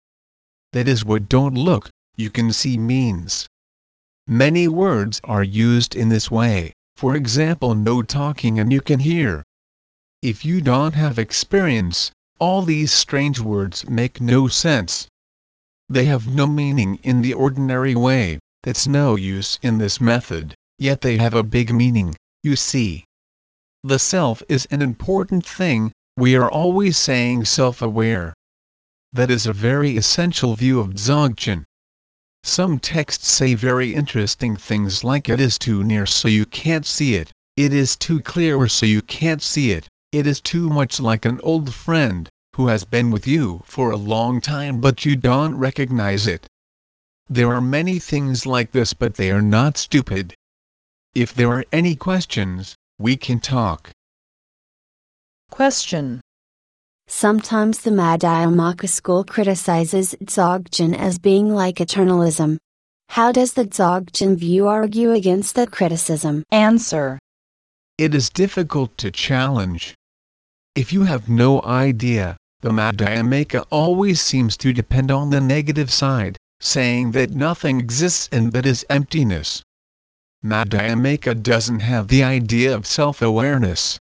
That is what don't look, you can see means. Many words are used in this way, for example no talking and you can hear. If you don't have experience, all these strange words make no sense. They have no meaning in the ordinary way, that's no use in this method, yet they have a big meaning, you see. The self is an important thing, we are always saying self-aware. That is a very essential view of Dzogchen. Some texts say very interesting things like it is too near so you can't see it, it is too clear so you can't see it, it is too much like an old friend, who has been with you for a long time but you don't recognize it. There are many things like this but they are not stupid. If there are any questions, we can talk. Question Sometimes the Madhyamaka school criticizes Dzogchen as being like eternalism. How does the Dzogchen view argue against that criticism? Answer. It is difficult to challenge. If you have no idea, the Madhyamaka always seems to depend on the negative side, saying that nothing exists and that is emptiness. Madhyamaka doesn't have the idea of self-awareness.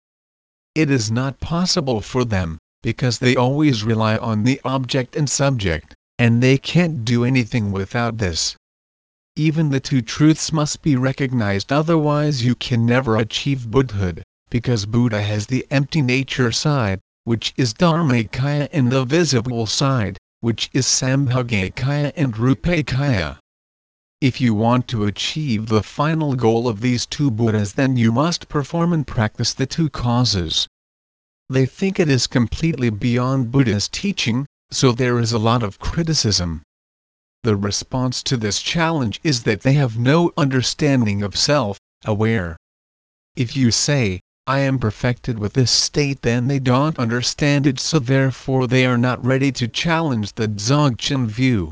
It is not possible for them, because they always rely on the object and subject, and they can't do anything without this. Even the two truths must be recognized otherwise you can never achieve Buddhahood, because Buddha has the empty nature side, which is Dharmakaya and the visible side, which is Sambhogakaya and Rupakaya. If you want to achieve the final goal of these two Buddhas then you must perform and practice the two causes. They think it is completely beyond Buddha's teaching, so there is a lot of criticism. The response to this challenge is that they have no understanding of self, aware. If you say, I am perfected with this state then they don't understand it so therefore they are not ready to challenge the Dzogchen view.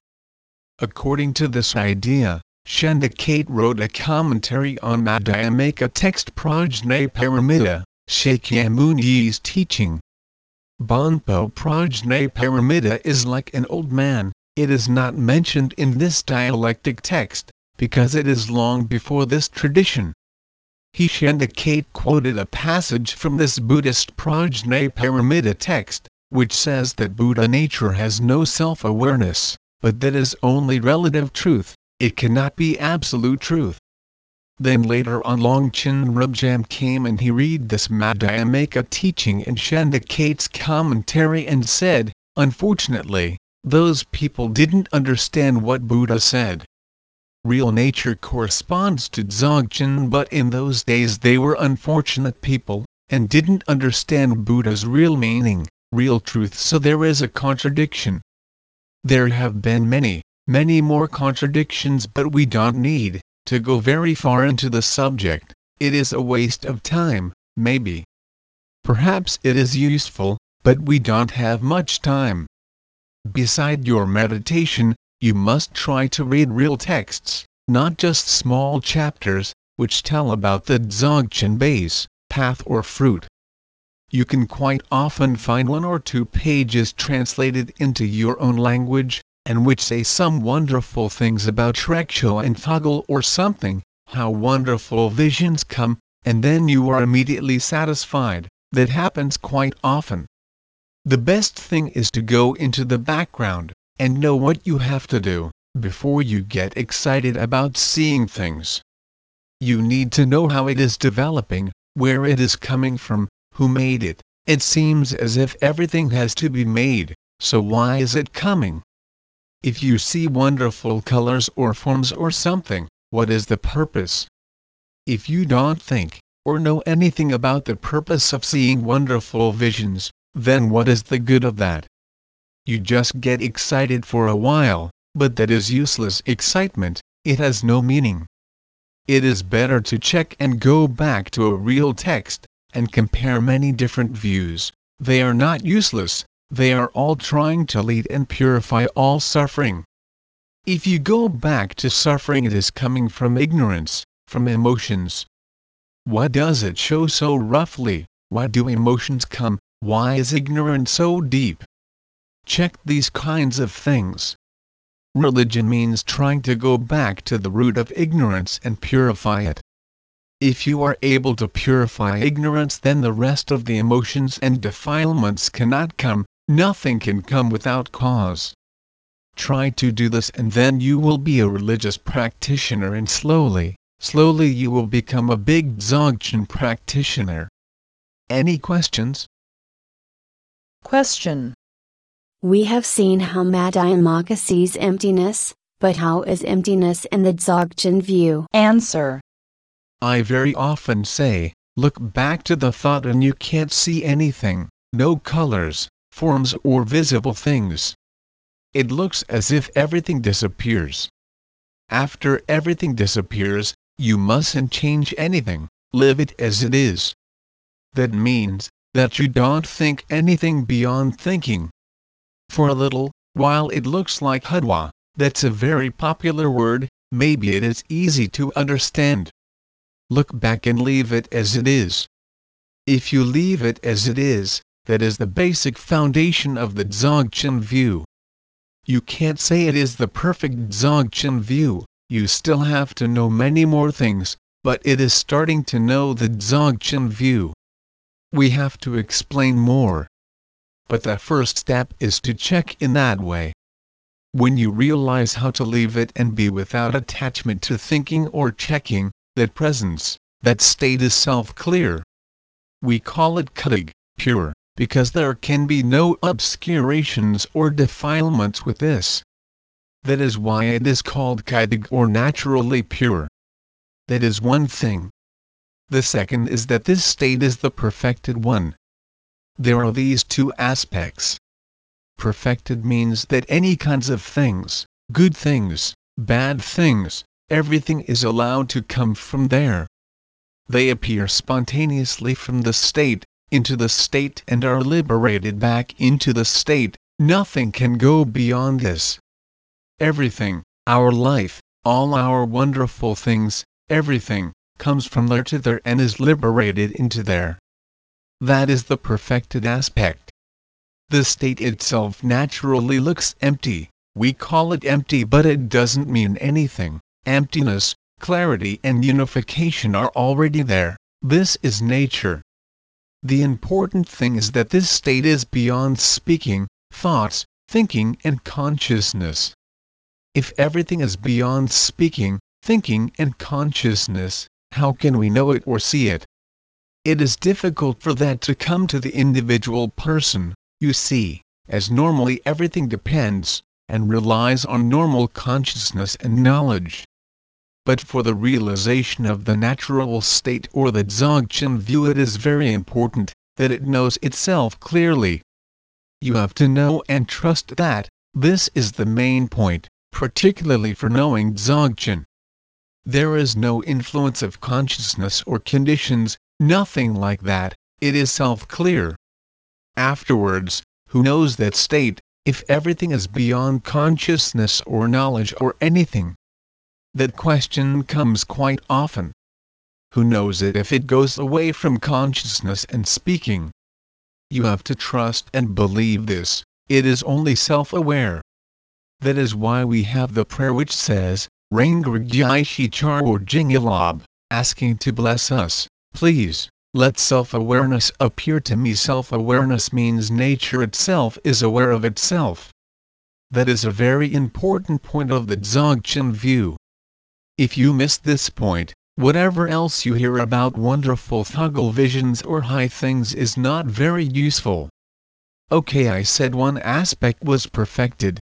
According to this idea, Chendakate wrote a commentary on Madhyamaka text Prajnaparamita, Shakyamuni's teaching. Bonpo Prajnaparamita is like an old man, it is not mentioned in this dialectic text, because it is long before this tradition. he Shandakate quoted a passage from this Buddhist Prajnaparamita text, which says that Buddha nature has no self-awareness, but that is only relative truth, it cannot be absolute truth. Then later on Longchen Rinpoche came and he read this Madhyamaka teaching in Shandakate's commentary and said, unfortunately, those people didn't understand what Buddha said. Real nature corresponds to Dzogchen but in those days they were unfortunate people, and didn't understand Buddha's real meaning, real truth so there is a contradiction. There have been many, many more contradictions but we don't need to go very far into the subject, it is a waste of time, maybe. Perhaps it is useful, but we don't have much time. Beside your meditation, you must try to read real texts, not just small chapters, which tell about the Dzogchen base, path or fruit. You can quite often find one or two pages translated into your own language, and which say some wonderful things about Trekchö and Thögal or something, how wonderful visions come, and then you are immediately satisfied, that happens quite often. The best thing is to go into the background, and know what you have to do, before you get excited about seeing things. You need to know how it is developing, where it is coming from, who made it. It seems as if everything has to be made, so why is it coming? If you see wonderful colors or forms or something, what is the purpose? If you don't think, or know anything about the purpose of seeing wonderful visions, then what is the good of that? You just get excited for a while, but that is useless excitement, it has no meaning. It is better to check and go back to a real text, and compare many different views, they are not useless, they are all trying to lead and purify all suffering. If you go back to suffering it is coming from ignorance, from emotions. Why does it show so roughly? Why do emotions come? Why is ignorance so deep? Check these kinds of things. Religion means trying to go back to the root of ignorance and purify it. If you are able to purify ignorance then the rest of the emotions and defilements cannot come, Nothing can come without cause. Try to do this and then you will be a religious practitioner and slowly, slowly you will become a big Dzogchen practitioner. Any questions? Question. We have seen how Madhyamaka sees emptiness, but how is emptiness in the Dzogchen view? Answer. I very often say, look back to the thought and you can't see anything, no colors, forms or visible things. It looks as if everything disappears. After everything disappears, you mustn't change anything, live it as it is. That means that you don't think anything beyond thinking. For a little while it looks like Hudwa, that's a very popular word, maybe it is easy to understand. Look back and leave it as it is. If you leave it as it is, that is the basic foundation of the Dzogchen view. You can't say it is the perfect Dzogchen view, you still have to know many more things, but it is starting to know the Dzogchen view. We have to explain more. But the first step is to check in that way. When you realize how to leave it and be without attachment to thinking or checking, that presence, that state is self-clear. We call it Kadag, pure because there can be no obscurations or defilements with this. That is why it is called Kadag or naturally pure. That is one thing. The second is that this state is the perfected one. There are these two aspects. Perfected means that any kinds of things, good things, bad things, everything is allowed to come from there. They appear spontaneously from the state, into the state and are liberated back into the state, nothing can go beyond this. Everything, our life, all our wonderful things, everything, comes from there to there and is liberated into there. That is the perfected aspect. The state itself naturally looks empty, we call it empty but it doesn't mean anything, emptiness, clarity and unification are already there, this is nature. The important thing is that this state is beyond speaking, thoughts, thinking and consciousness. If everything is beyond speaking, thinking and consciousness, how can we know it or see it? It is difficult for that to come to the individual person, you see, as normally everything depends, and relies on normal consciousness and knowledge. But for the realization of the natural state or the Dzogchen view it is very important that it knows itself clearly. You have to know and trust that, this is the main point, particularly for knowing Dzogchen. There is no influence of consciousness or conditions, nothing like that, it is self-clear. Afterwards, who knows that state, if everything is beyond consciousness or knowledge or anything? That question comes quite often. Who knows it if it goes away from consciousness and speaking? You have to trust and believe this, it is only self-aware. That is why we have the prayer which says, Rangrgyaishi Charwar Jingilab, asking to bless us, please, let self-awareness appear to me. Self-awareness means nature itself is aware of itself. That is a very important point of the Dzogchen view. If you miss this point, whatever else you hear about wonderful Thögal visions or high things is not very useful. Okay I said one aspect was perfected,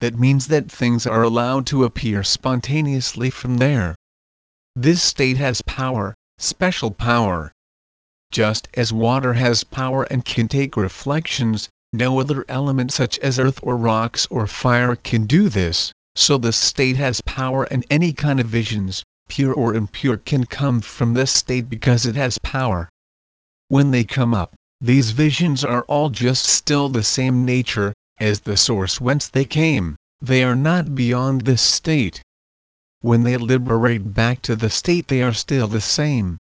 that means that things are allowed to appear spontaneously from there. This state has power, special power. Just as water has power and can take reflections, no other element such as earth or rocks or fire can do this, so the state has power and any kind of visions, pure or impure can come from this state because it has power. When they come up, these visions are all just still the same nature, as the source whence they came, they are not beyond this state. When they liberate back to the state they are still the same.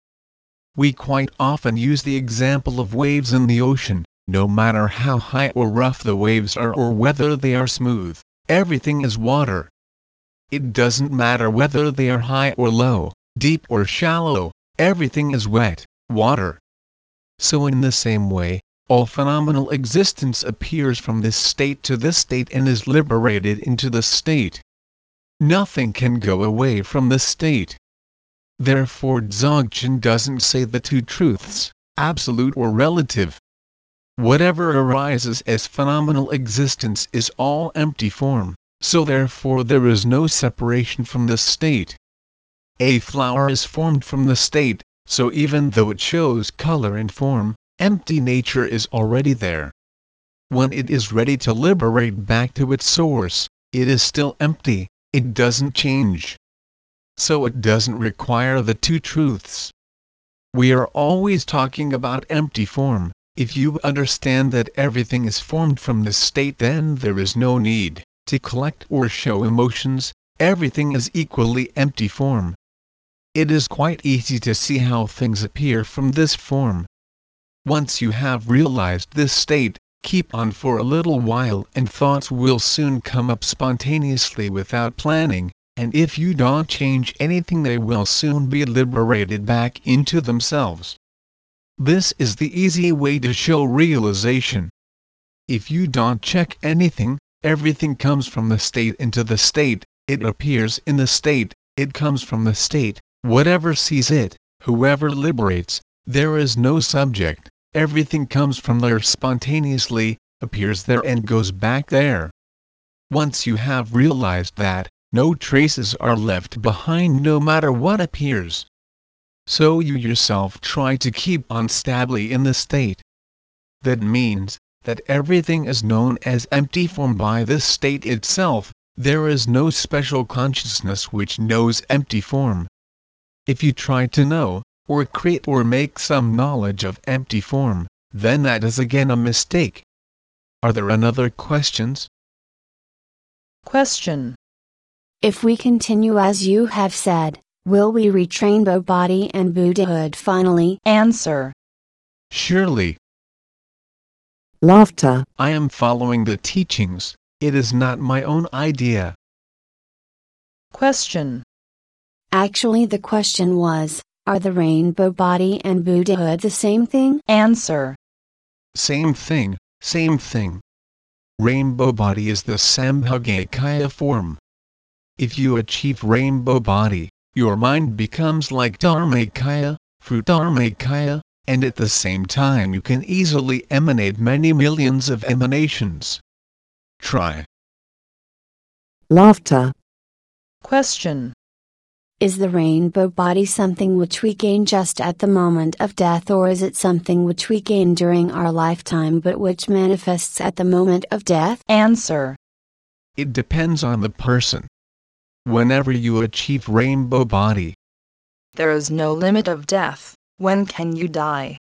We quite often use the example of waves in the ocean, no matter how high or rough the waves are or whether they are smooth, everything is water. It doesn't matter whether they are high or low, deep or shallow, everything is wet, water. So in the same way, all phenomenal existence appears from this state to this state and is liberated into the state. Nothing can go away from the state. Therefore Dzogchen doesn't say the two truths, absolute or relative. Whatever arises as phenomenal existence is all empty form, so therefore there is no separation from the state. A flower is formed from the state, so even though it shows color and form, empty nature is already there. When it is ready to liberate back to its source, it is still empty, it doesn't change. So it doesn't require the two truths. We are always talking about empty form, if you understand that everything is formed from this state then there is no need to collect or show emotions, everything is equally empty form. It is quite easy to see how things appear from this form, once you have realized this state, keep on for a little while and thoughts will soon come up spontaneously without planning, and if you don't change anything they will soon be liberated back into themselves. This is the easy way to show realization. If you don't check anything, everything comes from the state into the state, it appears in the state, it comes from the state, whatever sees it, whoever liberates, there is no subject, everything comes from there spontaneously, appears there and goes back there. Once you have realized that, no traces are left behind no matter what appears. So you yourself try to keep on stably in the state. That means, that everything is known as empty form by this state itself, there is no special consciousness which knows empty form. If you try to know, or create or make some knowledge of empty form, then that is again a mistake. Are there another questions? Question. If we continue as you have said, will we reach rainbow body and Buddhahood finally? Answer. Surely. Laughter. I am following the teachings, it is not my own idea. Question. Actually, the question was Are the rainbow body and Buddhahood the same thing? Answer. Same thing, same thing. Rainbow body is the Sambhogakaya form. If you achieve rainbow body, your mind becomes like Dharmakaya, fruit Dharmakaya, and at the same time you can easily emanate many millions of emanations. Try. Laughter. Question. Is the rainbow body something which we gain just at the moment of death, or is it something which we gain during our lifetime but which manifests at the moment of death? Answer. It depends on the person. Whenever you achieve rainbow body, There is no limit of death. When can you die?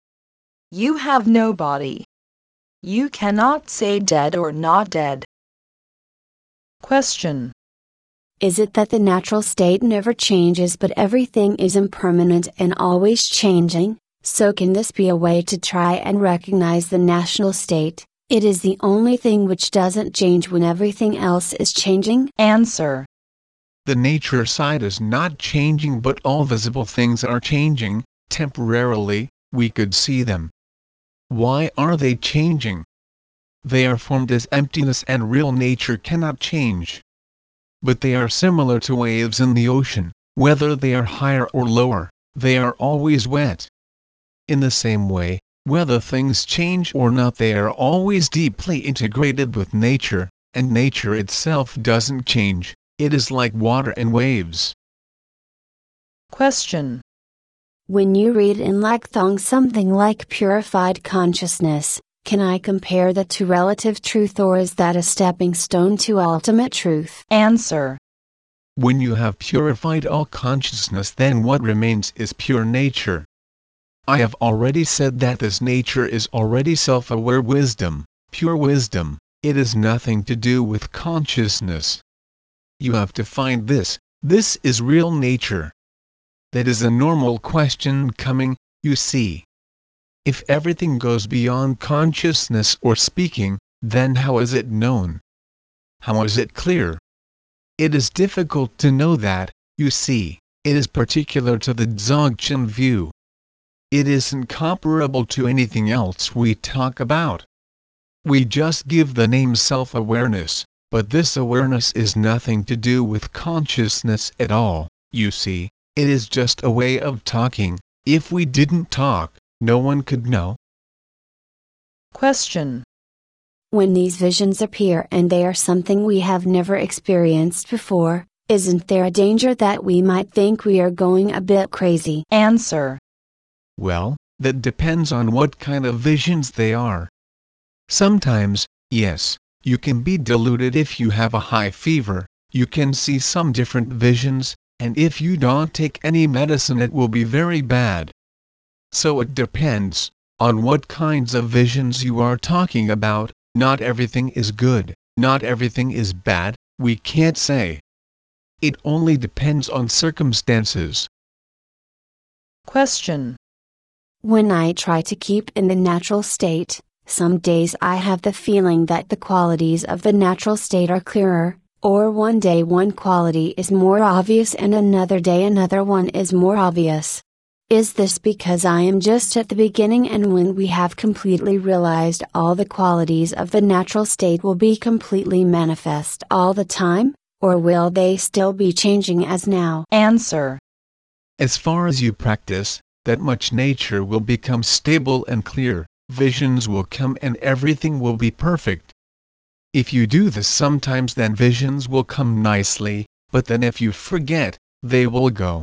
You have no body. You cannot say dead or not dead. Question. Is it that the natural state never changes but everything is impermanent and always changing? So, can this be a way to try and recognize the natural state? It is the only thing which doesn't change when everything else is changing? Answer. The nature side is not changing but all visible things are changing, temporarily, we could see them. Why are they changing? They are formed as emptiness and real nature cannot change. But they are similar to waves in the ocean, whether they are higher or lower, they are always wet. In the same way, whether things change or not, they are always deeply integrated with nature, and nature itself doesn't change, it is like water and waves. Question. When you read in Lakthong something like purified consciousness, can I compare that to relative truth or is that a stepping stone to ultimate truth? Answer. When you have purified all consciousness, then what remains is pure nature. I have already said that this nature is already self aware wisdom, pure wisdom, it is nothing to do with consciousness. You have to find this, this is real nature. That is a normal question coming, you see. If everything goes beyond consciousness or speaking, then how is it known? How is it clear? It is difficult to know that, you see, it is particular to the Dzogchen view. It isn't comparable to anything else we talk about. We just give the name self awareness, but this awareness is nothing to do with consciousness at all, you see, it is just a way of talking. If we didn't talk, no one could know. Question. When these visions appear and they are something we have never experienced before, isn't there a danger that we might think we are going a bit crazy? Answer. Well, that depends on what kind of visions they are. Sometimes, yes, you can be deluded if you have a high fever, you can see some different visions, and if you don't take any medicine, it will be very bad. So it depends on what kinds of visions you are talking about. Not everything is good, not everything is bad, we can't say. It only depends on circumstances. Question. When I try to keep in the natural state, some days I have the feeling that the qualities of the natural state are clearer, or one day one quality is more obvious and another day another one is more obvious. Is this because I am just at the beginning and when we have completely realized all the qualities of the natural state will be completely manifest all the time, or will they still be changing as now? Answer. As far as you practice, that much nature will become stable and clear, visions will come and everything will be perfect. If you do this sometimes, then visions will come nicely, but then if you forget, they will go.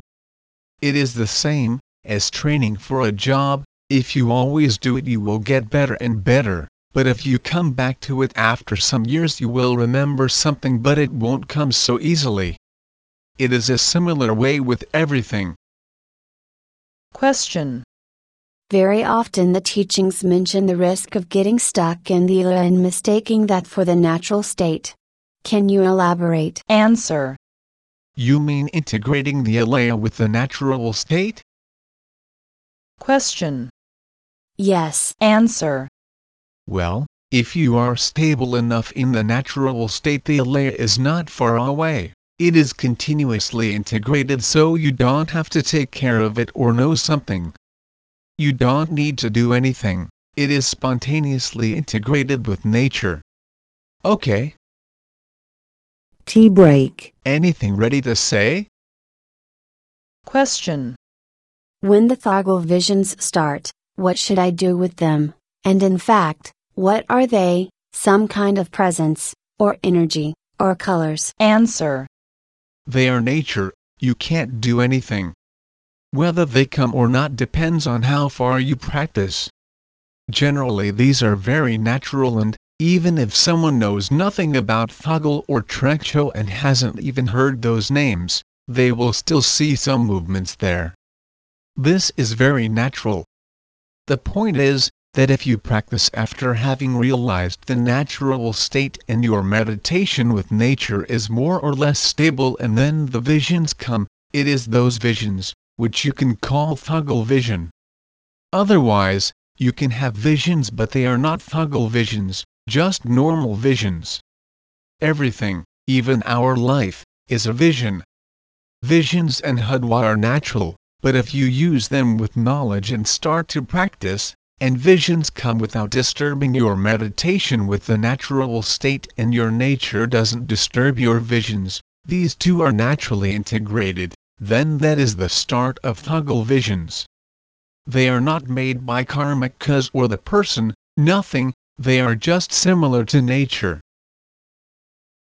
It is the same as training for a job, if you always do it, you will get better and better, but if you come back to it after some years, you will remember something, but it won't come so easily. It is a similar way with everything. Question. Very often the teachings mention the risk of getting stuck in the alaya and mistaking that for the natural state. Can you elaborate? Answer. You mean integrating the alaya with the natural state? Question. Yes. Answer. Well, if you are stable enough in the natural state, the alaya is not far away. it is continuously integrated so you don't have to take care of it or know something. You don't need to do anything, it is spontaneously integrated with nature. Okay, Tea break. anything ready to say? Question. When the Thögal visions start, what should I do with them? And in fact, what are they? Some kind of presence, or energy, or colors? Answer. They are nature, you can't do anything. Whether they come or not depends on how far you practice. Generally, these are very natural, and even if someone knows nothing about Thögal or Trekchö and hasn't even heard those names, they will still see some movements there. This is very natural. The point is, that if you practice after having realized the natural state and your meditation with nature is more or less stable and then the visions come, it is those visions, which you can call Thögal vision. Otherwise, you can have visions but they are not Thögal visions, just normal visions. Everything, even our life, is a vision. Visions and Hudwa are natural, but if you use them with knowledge and start to practice, and visions come without disturbing your meditation with the natural state and your nature doesn't disturb your visions, these two are naturally integrated, then that is the start of Thögal visions. They are not made by karmic cause or the person, nothing, they are just similar to nature.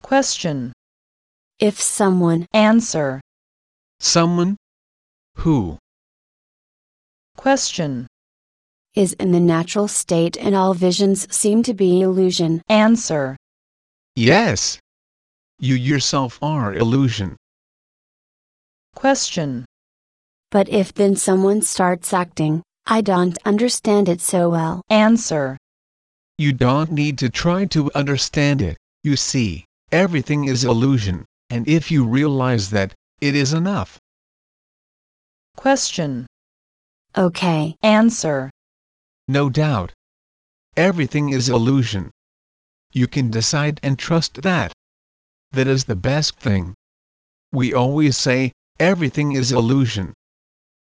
Question. If someone, Answer. Someone? Who? Question. is in the natural state and all visions seem to be illusion, Answer. Yes. You yourself are illusion. Question. but if then someone starts acting, I don't understand it so well. Answer. You don't need to try to understand it, you see, everything is illusion, and if you realize that, it is enough. Question. Okay, Answer. No doubt. Everything is illusion. You can decide and trust that. That is the best thing. We always say, everything is illusion.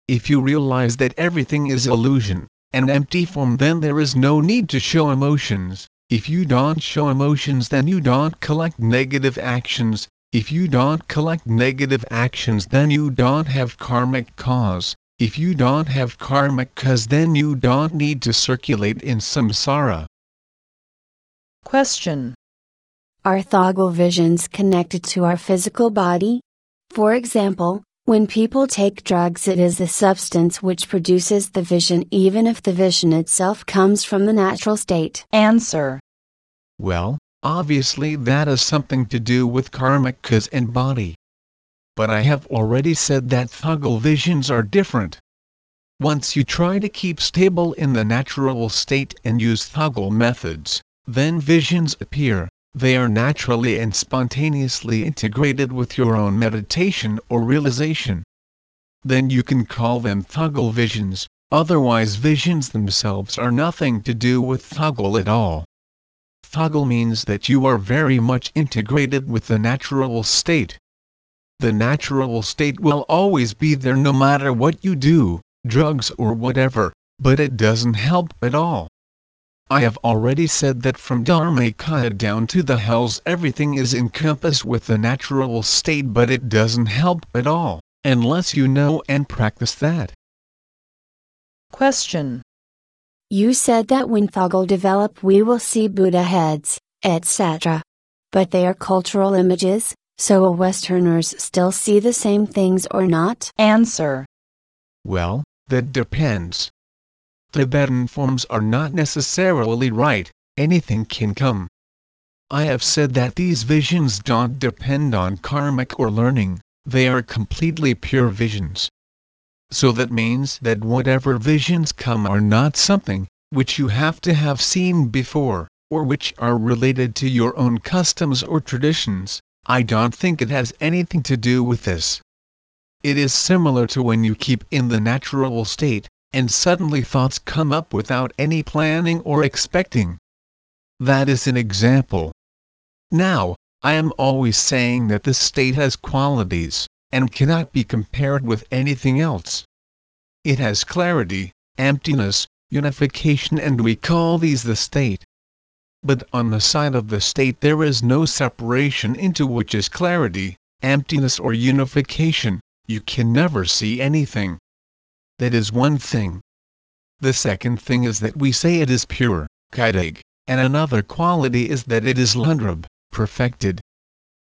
If you realize that everything is illusion, an empty form then there is no need to show emotions. If you don't show emotions then you don't collect negative actions, if you don't collect negative actions then you don't have karmic cause, if you don't have karmic cause then you don't need to circulate in samsara. Question. are Thögal visions connected to our physical body? For example, when people take drugs, it is the substance which produces the vision, even if the vision itself comes from the natural state. Answer. Well, obviously that has something to do with karmic cause and body. But I have already said that Thögal visions are different. Once you try to keep stable in the natural state and use Thögal methods, then visions appear, they are naturally and spontaneously integrated with your own meditation or realization. Then you can call them Thögal visions, otherwise visions themselves are nothing to do with Thögal at all. Thögal means that you are very much integrated with the natural state. The natural state will always be there no matter what you do, drugs or whatever, but it doesn't help at all. I have already said that from Dharmakaya down to the hells everything is encompassed with the natural state but it doesn't help at all, unless you know and practice that. Question. You said that when Thögal develop, we will see Buddha heads, etc. But they are cultural images, so will Westerners still see the same things or not? Answer. Well, that depends. Tibetan forms are not necessarily right, anything can come. I have said that these visions don't depend on karmic or learning, they are completely pure visions. So that means that whatever visions come are not something which you have to have seen before, or which are related to your own customs or traditions. I don't think it has anything to do with this. It is similar to when you keep in the natural state, and suddenly thoughts come up without any planning or expecting. That is an example. Now, I am always saying that this state has qualities, and cannot be compared with anything else. It has clarity, emptiness, unification and we call these the state. But on the side of the state there is no separation into which is clarity, emptiness or unification, you can never see anything. That is one thing. The second thing is that we say it is pure, Kadag, and another quality is that it is lundrab, perfected.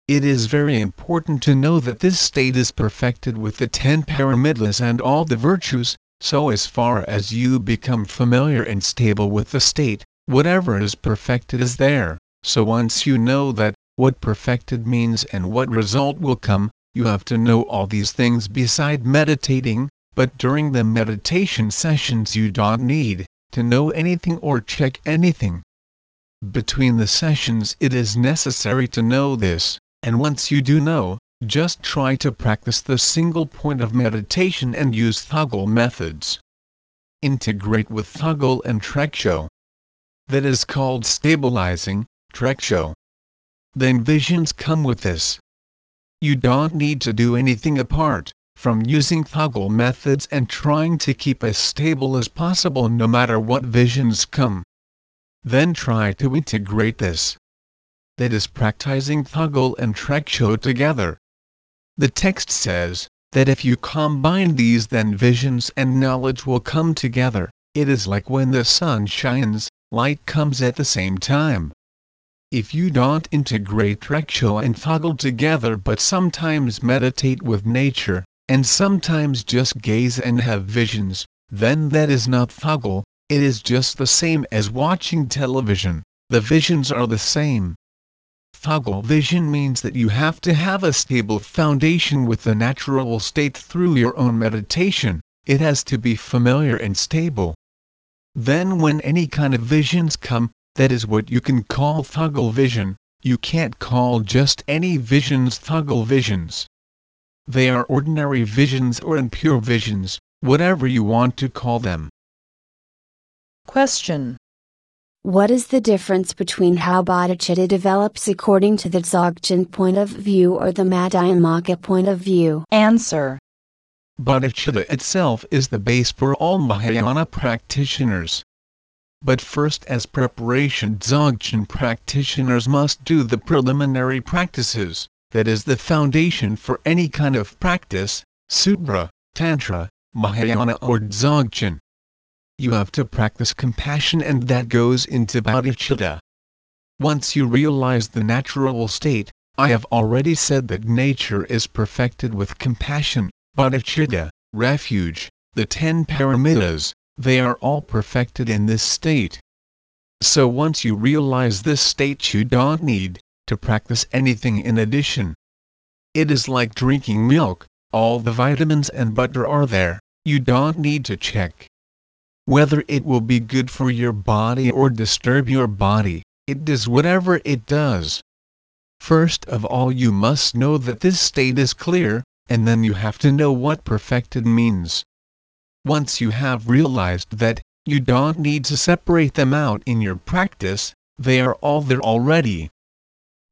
It is very important to know that this state is perfected with the ten paramitas and all the virtues, so as far as you become familiar and stable with the state, whatever is perfected is there, so once you know that, what perfected means and what result will come, you have to know all these things beside meditating, but during the meditation sessions you don't need to know anything or check anything. Between the sessions it is necessary to know this, and once you do know, just try to practice the single point of meditation and use Thögal methods. Integrate with Thögal and Trekchö. That is called stabilizing, Trekchö. Then visions come with this. You don't need to do anything apart from using Thögal methods and trying to keep as stable as possible no matter what visions come. Then try to integrate this. That is practicing Thögal and Trekchö together. The text says that if you combine these then visions and knowledge will come together. It is like when the sun shines, light comes at the same time. If you don't integrate Trekchö and Thögal together but sometimes meditate with nature, and sometimes just gaze and have visions, then that is not Thögal, it is just the same as watching television, the visions are the same. Thögal vision means that you have to have a stable foundation with the natural state through your own meditation, it has to be familiar and stable. Then when any kind of visions come, that is what you can call Thögal vision, you can't call just any visions Thögal visions. They are ordinary visions or impure visions, whatever you want to call them. Question. What is the difference between how bodhicitta develops according to the Dzogchen point of view or the Madhyamaka point of view? Answer. Bodhicitta itself is the base for all Mahayana practitioners. But first as preparation Dzogchen practitioners must do the preliminary practices, that is the foundation for any kind of practice, Sutra, Tantra, Mahayana or Dzogchen you have to practice compassion and that goes into bodhicitta. Once you realize the natural state, I have already said that nature is perfected with compassion, bodhicitta, refuge, the ten paramitas, they are all perfected in this state. So once you realize this state you don't need to practice anything in addition. It is like drinking milk, all the vitamins and butter are there, you don't need to check whether it will be good for your body or disturb your body, it does whatever it does. First of all you must know that this state is clear, and then you have to know what perfected means. Once you have realized that, you don't need to separate them out in your practice, they are all there already.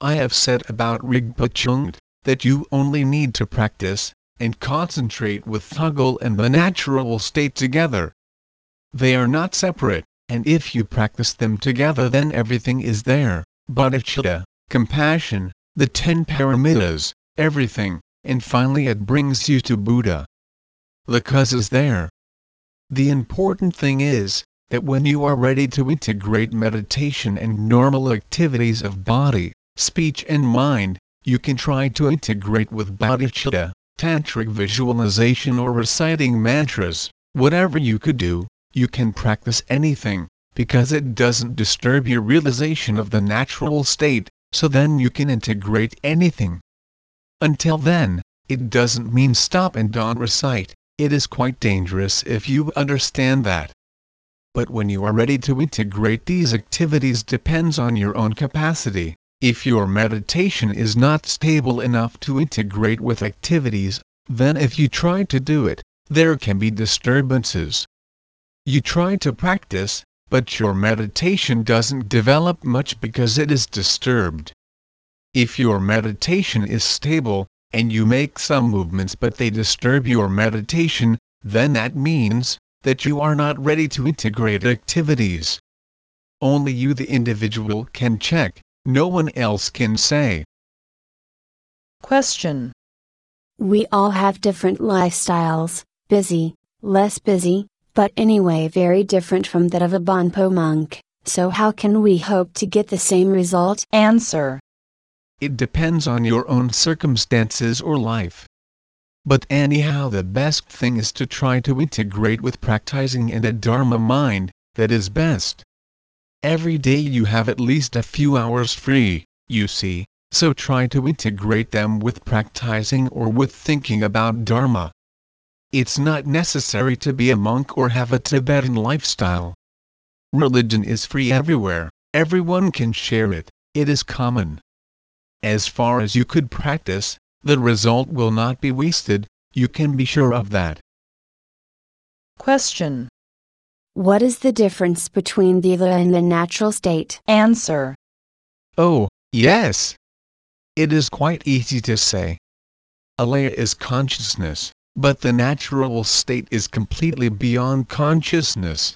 I have said about Rigpa Chung that you only need to practice and concentrate with Thögal and the natural state together. They are not separate, and if you practice them together then everything is there, bodhicitta, compassion, the ten paramitas, everything, and finally it brings you to Buddha. The cause is there. The important thing is, that when you are ready to integrate meditation and normal activities of body, speech and mind, you can try to integrate with bodhicitta, tantric visualization or reciting mantras, whatever you could do, you can practice anything, because it doesn't disturb your realization of the natural state, so then you can integrate anything. Until then, it doesn't mean stop and don't recite, it is quite dangerous if you understand that. But when you are ready to integrate these activities depends on your own capacity. If your meditation is not stable enough to integrate with activities, then if you try to do it, there can be disturbances. You try to practice, but your meditation doesn't develop much because it is disturbed. If your meditation is stable, and you make some movements but they disturb your meditation, then that means that you are not ready to integrate activities. Only you, the individual, can check, no one else can say. Question. We all have different lifestyles, busy, less busy, but anyway very different from that of a Bonpo monk, so how can we hope to get the same result? Answer. It depends on your own circumstances or life. But anyhow the best thing is to try to integrate with practicing and a Dharma mind, that is best. Every day you have at least a few hours free, you see, so try to integrate them with practicing or with thinking about Dharma. It's not necessary to be a monk or have a Tibetan lifestyle. Religion is free everywhere, everyone can share it, it is common as far as you could practice, the result will not be wasted, you can be sure of that. Question. What is the difference between the alaya and the natural state? Answer. Oh, yes. It is quite easy to say. Alaya is consciousness, but the natural state is completely beyond consciousness.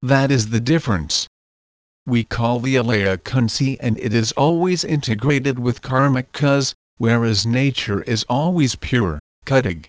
That is the difference. We call the alaya kunzhi and it is always integrated with karmic cause, whereas nature is always pure, Kadag.